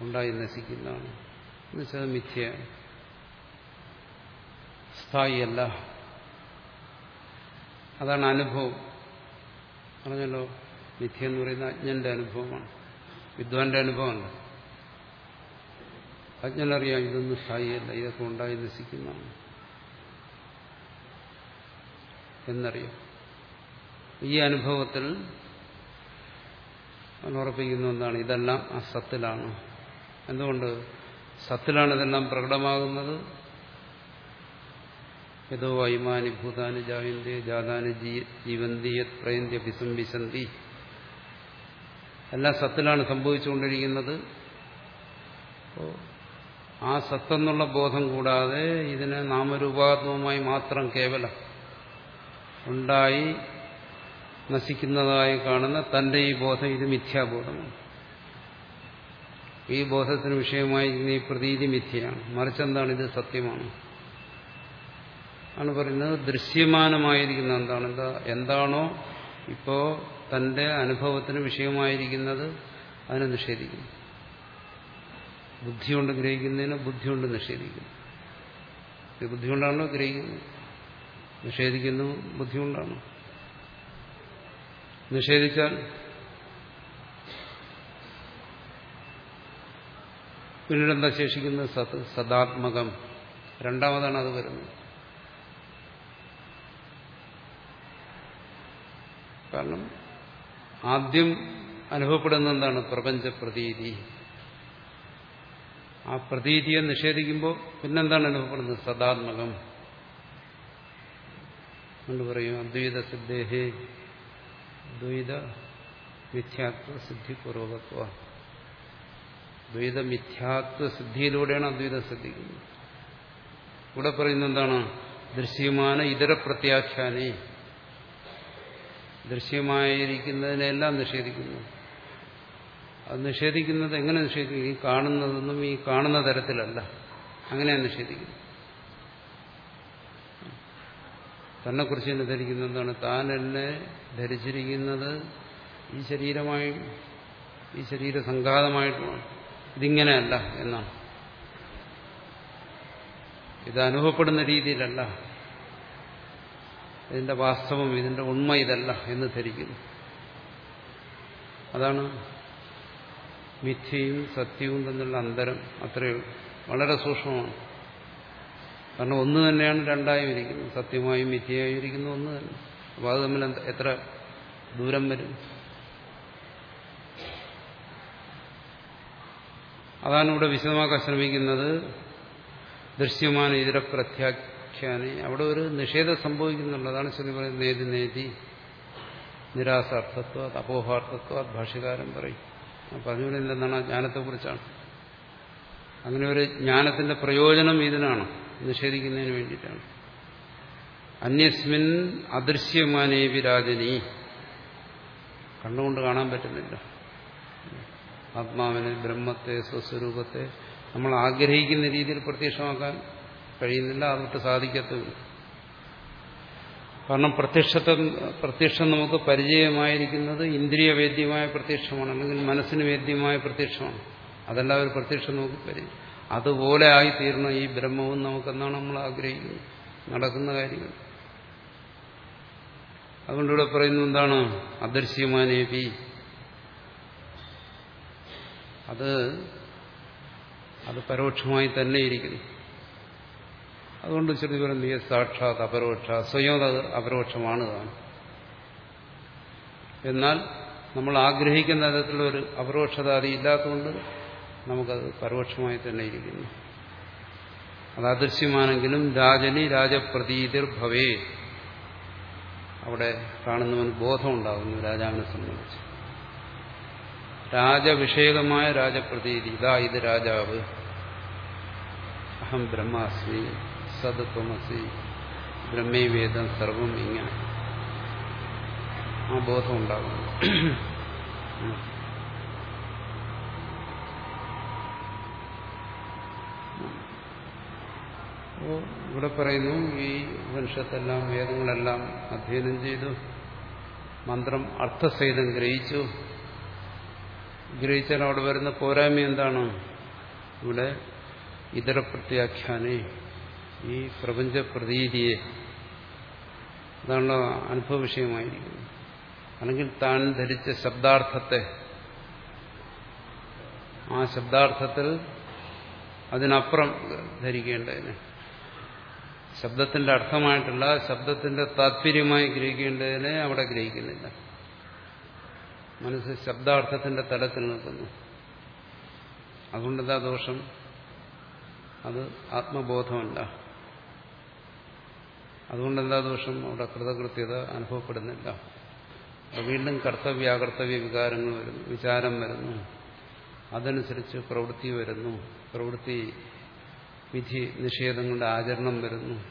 ഉണ്ടായി നശിക്കുന്നതാണ്. എന്നുവെച്ചാൽ മിഥ്യ. സ്ഥായിയല്ല. അതാണ് അനുഭവം. പറഞ്ഞല്ലോ മിഥ്യ എന്ന് പറയുന്ന അജ്ഞന്റെ അനുഭവമാണ്. വിദ്വാന്റെ അനുഭവമല്ല. അജ്ഞനറിയാം ഇതൊന്നും സ്ഥായിയല്ല ഇതൊക്കെ ഉണ്ടായി നശിക്കുന്നതാണ്. എന്നറിയാം. ഈ അനുഭവത്തിൽ ഉറപ്പിക്കുന്ന എന്താണ് ഇതെല്ലാം ആ സത്തിലാണ്. എന്തുകൊണ്ട്? സത്തിലാണ് ഇതെല്ലാം പ്രകടമാകുന്നത്. യഥോ വൈമാനി ഭൂതാനി ജായന്തി ജാതാനി ജീവന്തി യത് പ്രയന്തി അഭിസംവിശന്തി എല്ലാം സത്തിലാണ് സംഭവിച്ചുകൊണ്ടിരിക്കുന്നത്. ആ സത്തെന്നുള്ള ബോധം കൂടാതെ ഇതിനെ നാമരൂപാത്മകമായി മാത്രം കേവലം ഉണ്ടായി നശിക്കുന്നതായി കാണുന്ന തന്റെ ഈ ബോധം ഇത് മിഥ്യാബോധമാണ്. ഈ ബോധത്തിന് വിഷയമായി ഈ പ്രതീതി മിഥ്യയാണ്. മറിച്ചെന്താണ് ഇത് സത്യമാണ്? ആണ് പറയുന്നത് ദൃശ്യമാനമായിരിക്കുന്ന എന്താണ്? എന്താ എന്താണോ ഇപ്പോ തന്റെ അനുഭവത്തിന് വിഷയമായിരിക്കുന്നത് അതിനെ നിഷേധിക്കുന്നു. ബുദ്ധി കൊണ്ട് ഗ്രഹിക്കുന്നതിന് ബുദ്ധി കൊണ്ട് നിഷേധിക്കുന്നു. ബുദ്ധി കൊണ്ടാണല്ലോ ഗ്രഹിക്കുന്നത്? നിഷേധിക്കുന്നു ബുദ്ധി കൊണ്ടാണ്? നിഷേധിച്ചാൽ പിന്നീട് എന്താ ശേഷിക്കുന്നത്? സത് സദാത്മകം. രണ്ടാമതാണ് അത് വരുന്നത്. കാരണം ആദ്യം അനുഭവപ്പെടുന്ന എന്താണ് പ്രപഞ്ച പ്രതീതി ആ പ്രതീതിയെ നിഷേധിക്കുമ്പോൾ പിന്നെന്താണ് അനുഭവപ്പെടുന്നത്? സദാത്മകം. കൊണ്ട് പറയും? അദ്വൈത സിദ്ധേഹേ ദ്വൈത മിഥ്യാത്വ സിദ്ധി പൂർവകത്വ ദ്വൈത മിഥ്യാത്വ സിദ്ധിയിലൂടെയാണ് അദ്വൈതം ശ്രദ്ധിക്കുന്നത് ഇവിടെ പറയുന്നത് എന്താണ് ദൃശ്യമാന ഇതര പ്രത്യാഖ്യാനെ. ദൃശ്യമായിരിക്കുന്നതിനെല്ലാം നിഷേധിക്കുന്നു. അത് നിഷേധിക്കുന്നത് എങ്ങനെ നിഷേധിക്കും ഈ കാണുന്നതൊന്നും ഈ കാണുന്ന തരത്തിലല്ല. അങ്ങനെയാണ് നിഷേധിക്കുന്നത്. തന്നെക്കുറിച്ച് തന്നെ ധരിക്കുന്നത് എന്താണ്? താൻ എന്നെ ധരിച്ചിരിക്കുന്നത് ഈ ശരീരമായും ഈ ശരീര സംഘാതമായിട്ടുമാണ് ഇതിങ്ങനെയല്ല എന്നാണ്. ഇത് അനുഭവപ്പെടുന്ന രീതിയിലല്ല. ഇതിന്റെ വാസ്തവം ഇതിന്റെ ഉണ്മ ഇതല്ല എന്ന് ധരിക്കുന്നു. അതാണ് മിഥ്യയും സത്യവും തമ്മിലുള്ള അന്തരം. അത്രയേ വളരെ സൂക്ഷ്മമാണ്. കാരണം ഒന്ന് തന്നെയാണ് രണ്ടായും ഇരിക്കുന്നത്. സത്യമായും മിഥ്യയായും ഇരിക്കുന്നു ഒന്ന് തന്നെ. അപ്പോൾ അത് തമ്മിൽ എത്ര ദൂരം വരും? അതാണ് ഇവിടെ വിശദമാക്കാൻ ശ്രമിക്കുന്നത് ദൃശ്യമാന ഇതര പ്രത്യാഖ്യാനെ അവിടെ ഒരു നിഷേധം സംഭവിക്കുന്നുള്ളതാണ് ശരി പറയുന്നത് നേതി നേതി നിരാസാർത്ഥത്വ അപോഹാർത്ഥത്വ ഭാഷകാരം പറയും. പറഞ്ഞുകൊണ്ട് എന്താണ് ജ്ഞാനത്തെക്കുറിച്ചാണ്. അങ്ങനെ ഒരു ജ്ഞാനത്തിന്റെ പ്രയോജനം ഇതിനാണ്. നിഷേധിക്കുന്നതിന് വേണ്ടിയിട്ടാണ്. അന്യസ്മിൻ അദൃശ്യമാനേ വിരാജനി. കണ്ണുകൊണ്ട് കാണാൻ പറ്റുന്നില്ല. ആത്മാവിനെ ബ്രഹ്മത്തെ സ്വസ്വരൂപത്തെ നമ്മൾ ആഗ്രഹിക്കുന്ന രീതിയിൽ പ്രത്യക്ഷമാക്കാൻ കഴിയുന്നില്ല അതൊട്ട് സാധിക്കത്തുമില്ല കാരണം പ്രത്യക്ഷത്തെ പ്രത്യക്ഷം നമുക്ക് പരിചയമായിരിക്കുന്നത് ഇന്ദ്രിയവേദ്യമായ പ്രത്യക്ഷമാണ് അല്ലെങ്കിൽ മനസ്സിന് വേദ്യമായ പ്രത്യക്ഷമാണ്. അതല്ല ഒരു പ്രത്യക്ഷം നമുക്ക് പരിചയം അതുപോലെ ആയിത്തീർന്ന ഈ ബ്രഹ്മവും നമുക്കെന്നാണ് നമ്മൾ ആഗ്രഹിക്കുന്നത്. നടക്കുന്ന കാര്യങ്ങൾ. അതുകൊണ്ട് ഇവിടെ പറയുന്നത് എന്താണ്? അദൃശ്യമാനേപി. അത് അത് പരോക്ഷമായി തന്നെ ഇരിക്കുന്നു. അതുകൊണ്ട് ശ്രുതി പറയുന്നത് നീ സാക്ഷാത് അപരോക്ഷ സ്വയം അത് അപരോക്ഷമാണ് എന്നാൽ നമ്മൾ ആഗ്രഹിക്കുന്ന തരത്തിലുള്ള ഒരു അപരോക്ഷത അത് ഇല്ലാത്തതുകൊണ്ട് നമുക്കത് പരോക്ഷമായി തന്നെ ഇരിക്കുന്നു. അത് അദൃശ്യമാണെങ്കിലും രാജനി രാജപ്രതീതിർ ഭവേ. അവിടെ കാണുന്നവന് ബോധമുണ്ടാകുന്നു രാജാവിനെ സംബന്ധിച്ച്. രാജവിഷേകമായ രാജപ്രതീതി. ഇതാ ഇത് രാജാവ്. അഹം ബ്രഹ്മാസ്മി. സദത്വമസി ബ്രഹ്മേ വേദം സർവം ഇങ്ങനെ ആ ബോധം ഉണ്ടാകും അപ്പോൾ ഇവിടെ പറയുന്നു ഈ ഉപനിഷത്തെല്ലാം വേദങ്ങളെല്ലാം അധ്യയനം ചെയ്തു. മന്ത്രം അർത്ഥസഹിതം ഗ്രഹിച്ചു. ഗ്രഹിച്ചാൽ അവിടെ വരുന്ന പോരായ്മ എന്താണ്? ഇവിടെ ഇതര പ്രത്യാഖ്യാനെ ഈ പ്രപഞ്ച പ്രതീതിയെ അതാണല്ലോ അനുഭവ വിഷയമായിരിക്കുന്നത് അല്ലെങ്കിൽ താൻ ധരിച്ച ശബ്ദാർത്ഥത്തെ ആ ശബ്ദാർത്ഥത്തിൽ അതിനപ്പുറം ധരിക്കേണ്ടതിന് ശബ്ദത്തിന്റെ അർത്ഥമായിട്ടുള്ള ശബ്ദത്തിന്റെ താത്പര്യമായി ഗ്രഹിക്കേണ്ടതിനെ അവിടെ ഗ്രഹിക്കുന്നില്ല. മനസ്സ് ശബ്ദാർത്ഥത്തിന്റെ തലത്തിൽ നിൽക്കുന്നു. അതുകൊണ്ടെന്താ ദോഷം. അത് ആത്മബോധമല്ല. അതുകൊണ്ടെന്താ ദോഷം? അവിടെ കൃതകൃത്യത അനുഭവപ്പെടുന്നില്ല. വീണ്ടും കർത്തവ്യാകർത്തവ്യ വികാരങ്ങൾ വരുന്നു വിചാരം വരുന്നു. അതനുസരിച്ച് പ്രവൃത്തി വരുന്നു. പ്രവൃത്തി വിധി നിഷേധങ്ങളുടെ ആചരണം വരുന്നു.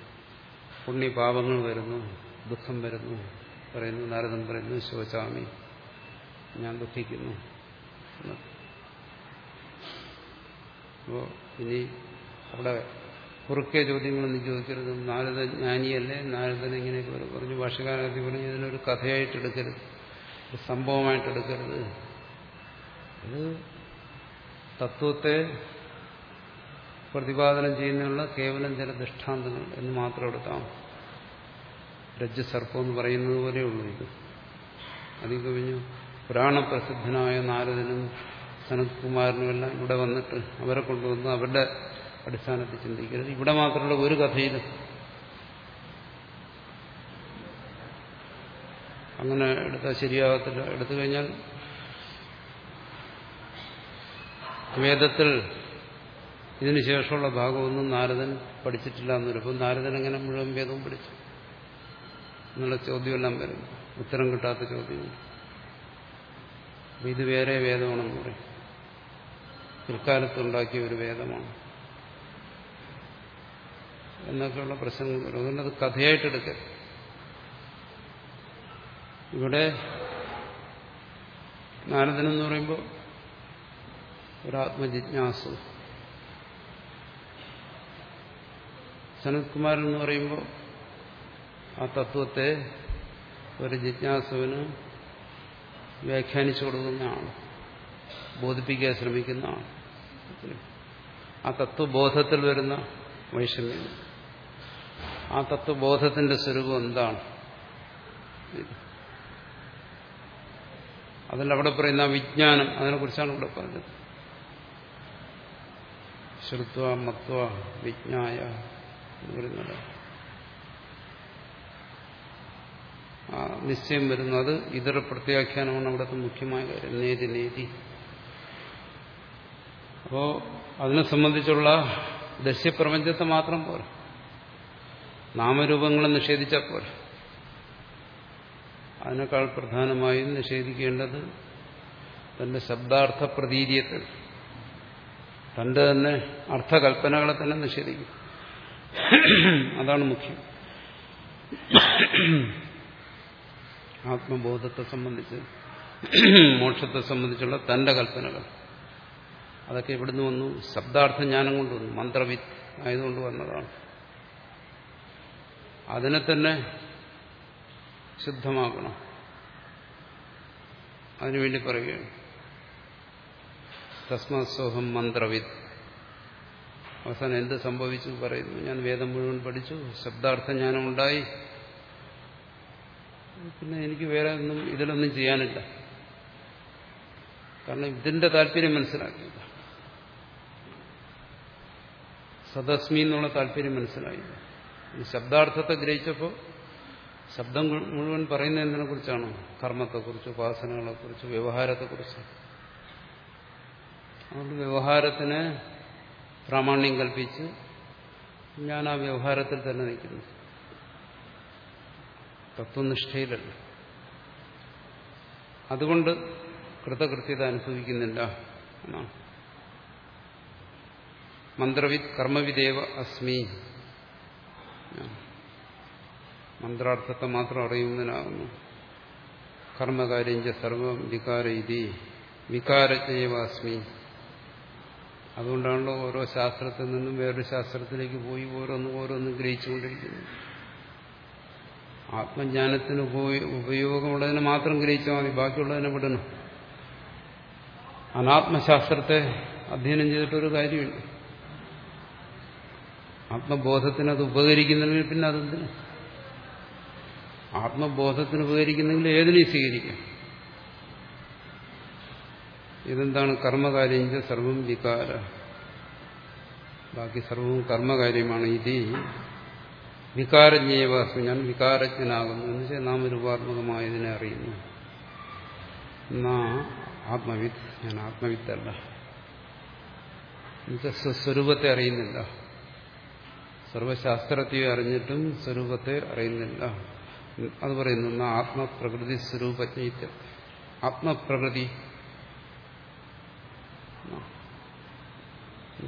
പുണ്യപാപങ്ങൾ വരുന്നു. ദുഃഖം വരുന്നു. പറയുന്നു നാരദൻ പറയുന്നു ശോചാമി ഞാൻ ദുഃഖിക്കുന്നു. അപ്പോ ഇനി അവിടെ കുറുക്കെ ചോദ്യങ്ങളൊന്നും ചോദിക്കരുത്. നാരദ ജ്ഞാനിയല്ലേ? നാരദൻ ഇങ്ങനെയൊക്കെ പറഞ്ഞു ഭാഷകാരത്തിൽ പറഞ്ഞു ഇതിനൊരു കഥയായിട്ട് എടുക്കരുത് ഒരു സംഭവമായിട്ട് എടുക്കരുത് ഇത് തത്വത്തെ പ്രതിപാദനം ചെയ്യുന്നതിനുള്ള കേവലം ചില ദൃഷ്ടാന്തങ്ങൾ എന്ന് മാത്രം എടുക്കാം. രജ്ജസർപ്പം എന്ന് പറയുന്നത് പോലെയുള്ളൂ ഇത്. അതിൽ കവിഞ്ഞു പുരാണപ്രസിദ്ധനായ നാരദനും സനത്കുമാരനുമെല്ലാം ഇവിടെ വന്നിട്ട് അവരെ കൊണ്ടുവന്ന് അവരുടെ അടിസ്ഥാനത്തിൽ ചിന്തിക്കരുത് ഇവിടെ മാത്രമുള്ള ഒരു കഥയിലും. അങ്ങനെ എടുത്താൽ ശരിയാകത്തില്ല. എടുത്തു കഴിഞ്ഞാൽ വേദത്തിൽ ഇതിനുശേഷമുള്ള ഭാഗമൊന്നും നാരദൻ പഠിച്ചിട്ടില്ല എന്ന് വരും നാരദൻ എങ്ങനെ മുഴുവൻ വേദവും പഠിച്ചു? എന്നുള്ള ചോദ്യമെല്ലാം വരും. ഉത്തരം കിട്ടാത്ത ചോദ്യം ഇത് വേറെ വേദമാണെന്ന് പറയും. പിൽക്കാലത്തുണ്ടാക്കിയ ഒരു വേദമാണ്. എന്നൊക്കെയുള്ള പ്രശ്നങ്ങൾ വരും. അതുകൊണ്ട് അത് കഥയായിട്ടെടുക്കരുത് ഇവിടെ നാരദനെന്ന് പറയുമ്പോൾ ഒരാത്മജിജ്ഞാസു. സനത്കുമാരൻ എന്ന് പറയുമ്പോൾ ആ തത്വത്തെ ഒരു ജിജ്ഞാസുവിന് വ്യാഖ്യാനിച്ചു കൊടുക്കുന്ന ആൾ ബോധിപ്പിക്കാൻ ശ്രമിക്കുന്ന ആൾ ആ തത്വബോധത്തിൽ വരുന്ന വൈഷമ്യം ആ തത്വബോധത്തിന്റെ സ്വരൂപം എന്താണ്? അതല്ല അവിടെ പറയുന്ന വിജ്ഞാനം അതിനെക്കുറിച്ചാണ് ഇവിടെ പറഞ്ഞത്. ശ്രുത്വ മത്വ വിജ്ഞായ എന്ന് പറയുന്നത്. നിശ്ചയം വരുന്നത് ഇതര പ്രത്യാഖ്യാനമാണ് അവിടുത്തെ മുഖ്യമായ കാര്യം. നേതി നേതി. അപ്പോ അതിനെ സംബന്ധിച്ചുള്ള ദശ്യപ്രപഞ്ചത്തെ മാത്രം പോരാ. നാമരൂപങ്ങളെ നിഷേധിച്ചാൽ പോരാ. അതിനേക്കാൾ പ്രധാനമായും നിഷേധിക്കേണ്ടത് തന്റെ ശബ്ദാർത്ഥ പ്രതീതിയത്തിൽ തന്റെ തന്നെ അർത്ഥകൽപ്പനകളെ തന്നെ നിഷേധിക്കും. അതാണ് മുഖ്യം. ആത്മബോധത്തെ സംബന്ധിച്ച് മോക്ഷത്തെ സംബന്ധിച്ചുള്ള തന്റെ കൽപ്പനകൾ. അതൊക്കെ ഇവിടുന്ന് വന്നു. ശബ്ദാർത്ഥ ജ്ഞാനം കൊണ്ട് വന്നു. മന്ത്രവിത്ത് ആയതുകൊണ്ട് വന്നതാണ്. അതിനെ തന്നെ ശുദ്ധമാക്കണം. അതിനുവേണ്ടി പറയുകയാണ്. തസ്മസോഹം മന്ത്രവിദ് അവസാനം എന്ത് സംഭവിച്ചു പറയുന്നു. ഞാൻ വേദം മുഴുവൻ പഠിച്ചു. ശബ്ദാർത്ഥം ജ്ഞാനം ഉണ്ടായി പിന്നെ എനിക്ക് വേറെ ഒന്നും ഇതിലൊന്നും ചെയ്യാനില്ല. കാരണം ഇതിന്റെ താല്പര്യം മനസ്സിലാക്കിയില്ല. സദസ്മി എന്നുള്ള താല്പര്യം മനസ്സിലായില്ല. ഈ ശബ്ദാർത്ഥത്തെ ഗ്രഹിച്ചപ്പോൾ ശബ്ദം മുഴുവൻ പറയുന്ന എന്തിനെ കുറിച്ചാണ്? കർമ്മത്തെക്കുറിച്ച് ഉപാസനകളെക്കുറിച്ച് വ്യവഹാരത്തെക്കുറിച്ച്. അതുകൊണ്ട് വ്യവഹാരത്തിന് പ്രാമാണ്യം കൽപ്പിച്ച് ഞാൻ ആ വ്യവഹാരത്തിൽ തന്നെ നിൽക്കുന്നു. തത്വനിഷ്ഠയിലല്ല. അതുകൊണ്ട് കൃതകൃത്യത അനുഭവിക്കുന്നില്ല എന്നാണ്. മന്ത്രവിത് കർമ്മവിദേവ അസ്മി. മന്ത്രാർത്ഥത്തെ മാത്രം അറിയുന്നതിനാകുന്നു കർമ്മകാര്യം സർവം വികാര ഇതി വികാരജ്ഞേവ അസ്മി അതുകൊണ്ടാണല്ലോ ഓരോ ശാസ്ത്രത്തിൽ നിന്നും വേറൊരു ശാസ്ത്രത്തിലേക്ക് പോയി ഓരോന്നും ഓരോന്നും ഗ്രഹിച്ചുകൊണ്ടിരിക്കുന്നത്. ആത്മജ്ഞാനത്തിന് ഉപയോഗമുള്ളതിനെ മാത്രം ഗ്രഹിച്ചാൽ മതി ബാക്കിയുള്ളതിനെ വിടണം. അനാത്മശാസ്ത്രത്തെ അധ്യയനം ചെയ്തിട്ടൊരു കാര്യമില്ല. ആത്മബോധത്തിന് അത് ഉപകരിക്കുന്നെങ്കിൽ പിന്നെ അതെന്തിന്? ആത്മബോധത്തിന് ഉപകരിക്കുന്നെങ്കിൽ ഏതിനെയും സ്വീകരിക്കാം. ഇതെന്താണ് കർമ്മകാര്യം സർവം വികാര? ബാക്കി സർവവും കർമ്മകാര്യമാണ്. ഇത് വികാരജ്ഞേവാസ്മി ഞാൻ വികാരജ്ഞനാകുന്നു. എന്ന് വെച്ചാൽ നാം രൂപാത്മകമായതിനെ അറിയുന്നു. എന്നാ ആത്മവിത്ത് ഞാൻ ആത്മവിത്തല്ല എന്നുവെച്ചാൽ സ്വസ്വരൂപത്തെ അറിയുന്നില്ല. സർവശാസ്ത്രത്തെ അറിഞ്ഞിട്ടും സ്വരൂപത്തെ അറിയുന്നില്ല. അത് പറയുന്നു ആത്മപ്രകൃതി സ്വരൂപജ്ഞ ആത്മപ്രകൃതി.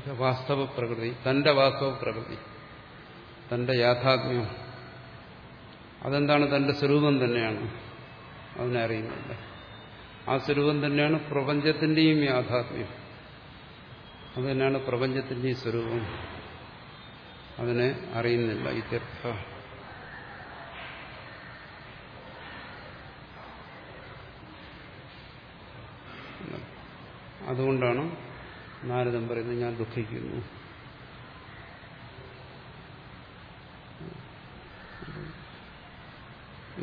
വാസ്തവ പ്രകൃതി തന്റെ വാസ്തവ പ്രകൃതി തന്റെ യാഥാത്മ്യം. അതെന്താണ് തന്റെ സ്വരൂപം തന്നെയാണ്? അതിനെ അറിയുന്നില്ല. ആ സ്വരൂപം തന്നെയാണ് പ്രപഞ്ചത്തിന്റെയും യാഥാത്മ്യം. അത് തന്നെയാണ് പ്രപഞ്ചത്തിന്റെയും സ്വരൂപം. അതിനെ അറിയുന്നില്ല ഇത്യർത്ഥ അതുകൊണ്ടാണ് നാരദം പറയുന്നത് ഞാൻ ദുഃഖിക്കുന്നു.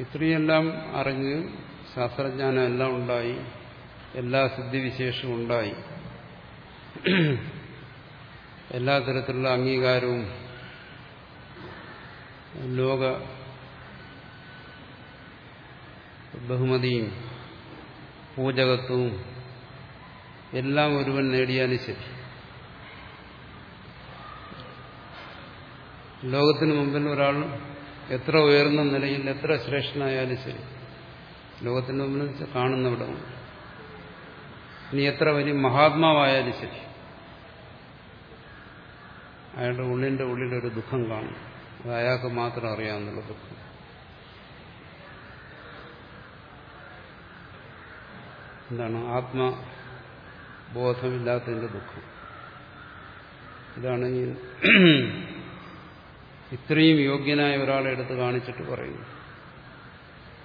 ഇത്രയെല്ലാം അറിഞ്ഞ് ശാസ്ത്രജ്ഞാനം എല്ലാം ഉണ്ടായി എല്ലാ സിദ്ധിവിശേഷവും ഉണ്ടായി. എല്ലാ തരത്തിലുള്ള അംഗീകാരവും ലോക ബഹുമതിയും പൂജകത്വവും എല്ലാം ഒരുവൻ നേടിയാലും ശരി ലോകത്തിന് മുമ്പിൽ ഒരാൾ എത്ര ഉയർന്ന നിലയിൽ എത്ര ശ്രേഷ്ഠനായാലും ശരി ലോകത്തിന് മുമ്പിൽ കാണുന്നവിടമാണ് കാണുന്നവിടെ ഇനി എത്ര വലിയ മഹാത്മാവായാലും ശരി അയാളുടെ ഉള്ളിന്റെ ഉള്ളിലൊരു ദുഃഖം കാണും. അത് അയാൾക്ക് മാത്രം അറിയാവുന്നുള്ള ദുഃഖം എന്താണ് ആത്മബോധമില്ലാത്തതിന്റെ ദുഃഖം. ഇതാണ് ഈ ഇത്രയും യോഗ്യനായ ഒരാളെ എടുത്ത് കാണിച്ചിട്ട് പറയുന്നു.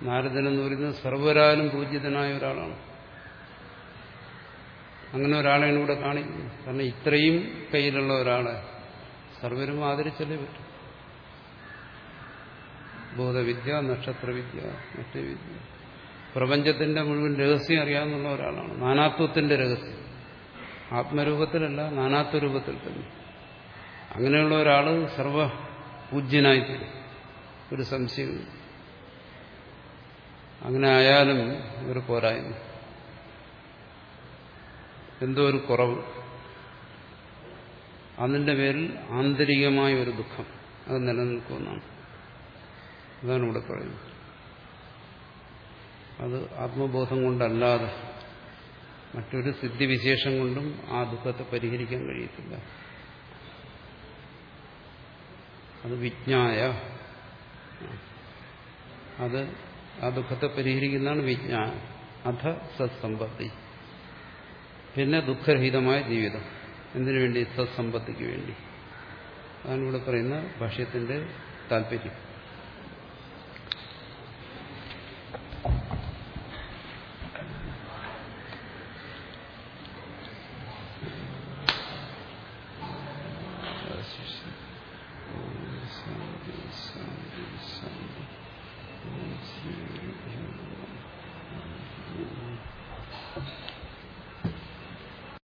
നാരദൻ എന്ന് പറയുന്നത് സർവരാലും പൂജ്യതനായ ഒരാളാണ്. അങ്ങനെ ഒരാളെയാണ് ഇവിടെ കാണിക്കുന്നത് കാരണം ഇത്രയും കയ്യിലുള്ള ഒരാളെ സർവരും ആദരിച്ചല്ലേ പറ്റും. ബോധവിദ്യ നക്ഷത്രവിദ്യ മറ്റേ വിദ്യ. പ്രപഞ്ചത്തിന്റെ മുഴുവൻ രഹസ്യം അറിയാവുന്ന ഒരാളാണ്. നാനാത്വത്തിന്റെ രഹസ്യം. ആത്മരൂപത്തിലല്ല നാനാത്വ രൂപത്തിൽ തന്നെ. അങ്ങനെയുള്ള ഒരാൾ സർവ പൂജ്യനായിത്തീരും ഒരു സംശയം അങ്ങനെ ആയാലും ഒരു പോരായ്മ. എന്തോ ഒരു കുറവ്. അതിന്റെ പേരിൽ ആന്തരികമായ ഒരു ദുഃഖം. അത് നിലനിൽക്കുമെന്നാണ്. അതാണ് ഇവിടെ പറയുന്നത്. അത് ആത്മബോധം കൊണ്ടല്ലാതെ മറ്റൊരു സിദ്ധിവിശേഷം കൊണ്ടും ആ ദുഃഖത്തെ പരിഹരിക്കാൻ കഴിയത്തില്ല. അത് വിജ്ഞായ. അത് ആ ദുഃഖത്തെ പരിഹരിക്കുന്നതാണ് വിജ്ഞാനം അധ സത്സമ്പത്തി. പിന്നെ ദുഃഖരഹിതമായ ജീവിതം. എന്തിനു വേണ്ടി? സത്സമ്പത്തിക്ക് വേണ്ടി. അതാണ് ഇവിടെ പറയുന്ന ഭാഷ്യത്തിന്റെ താല്പര്യം.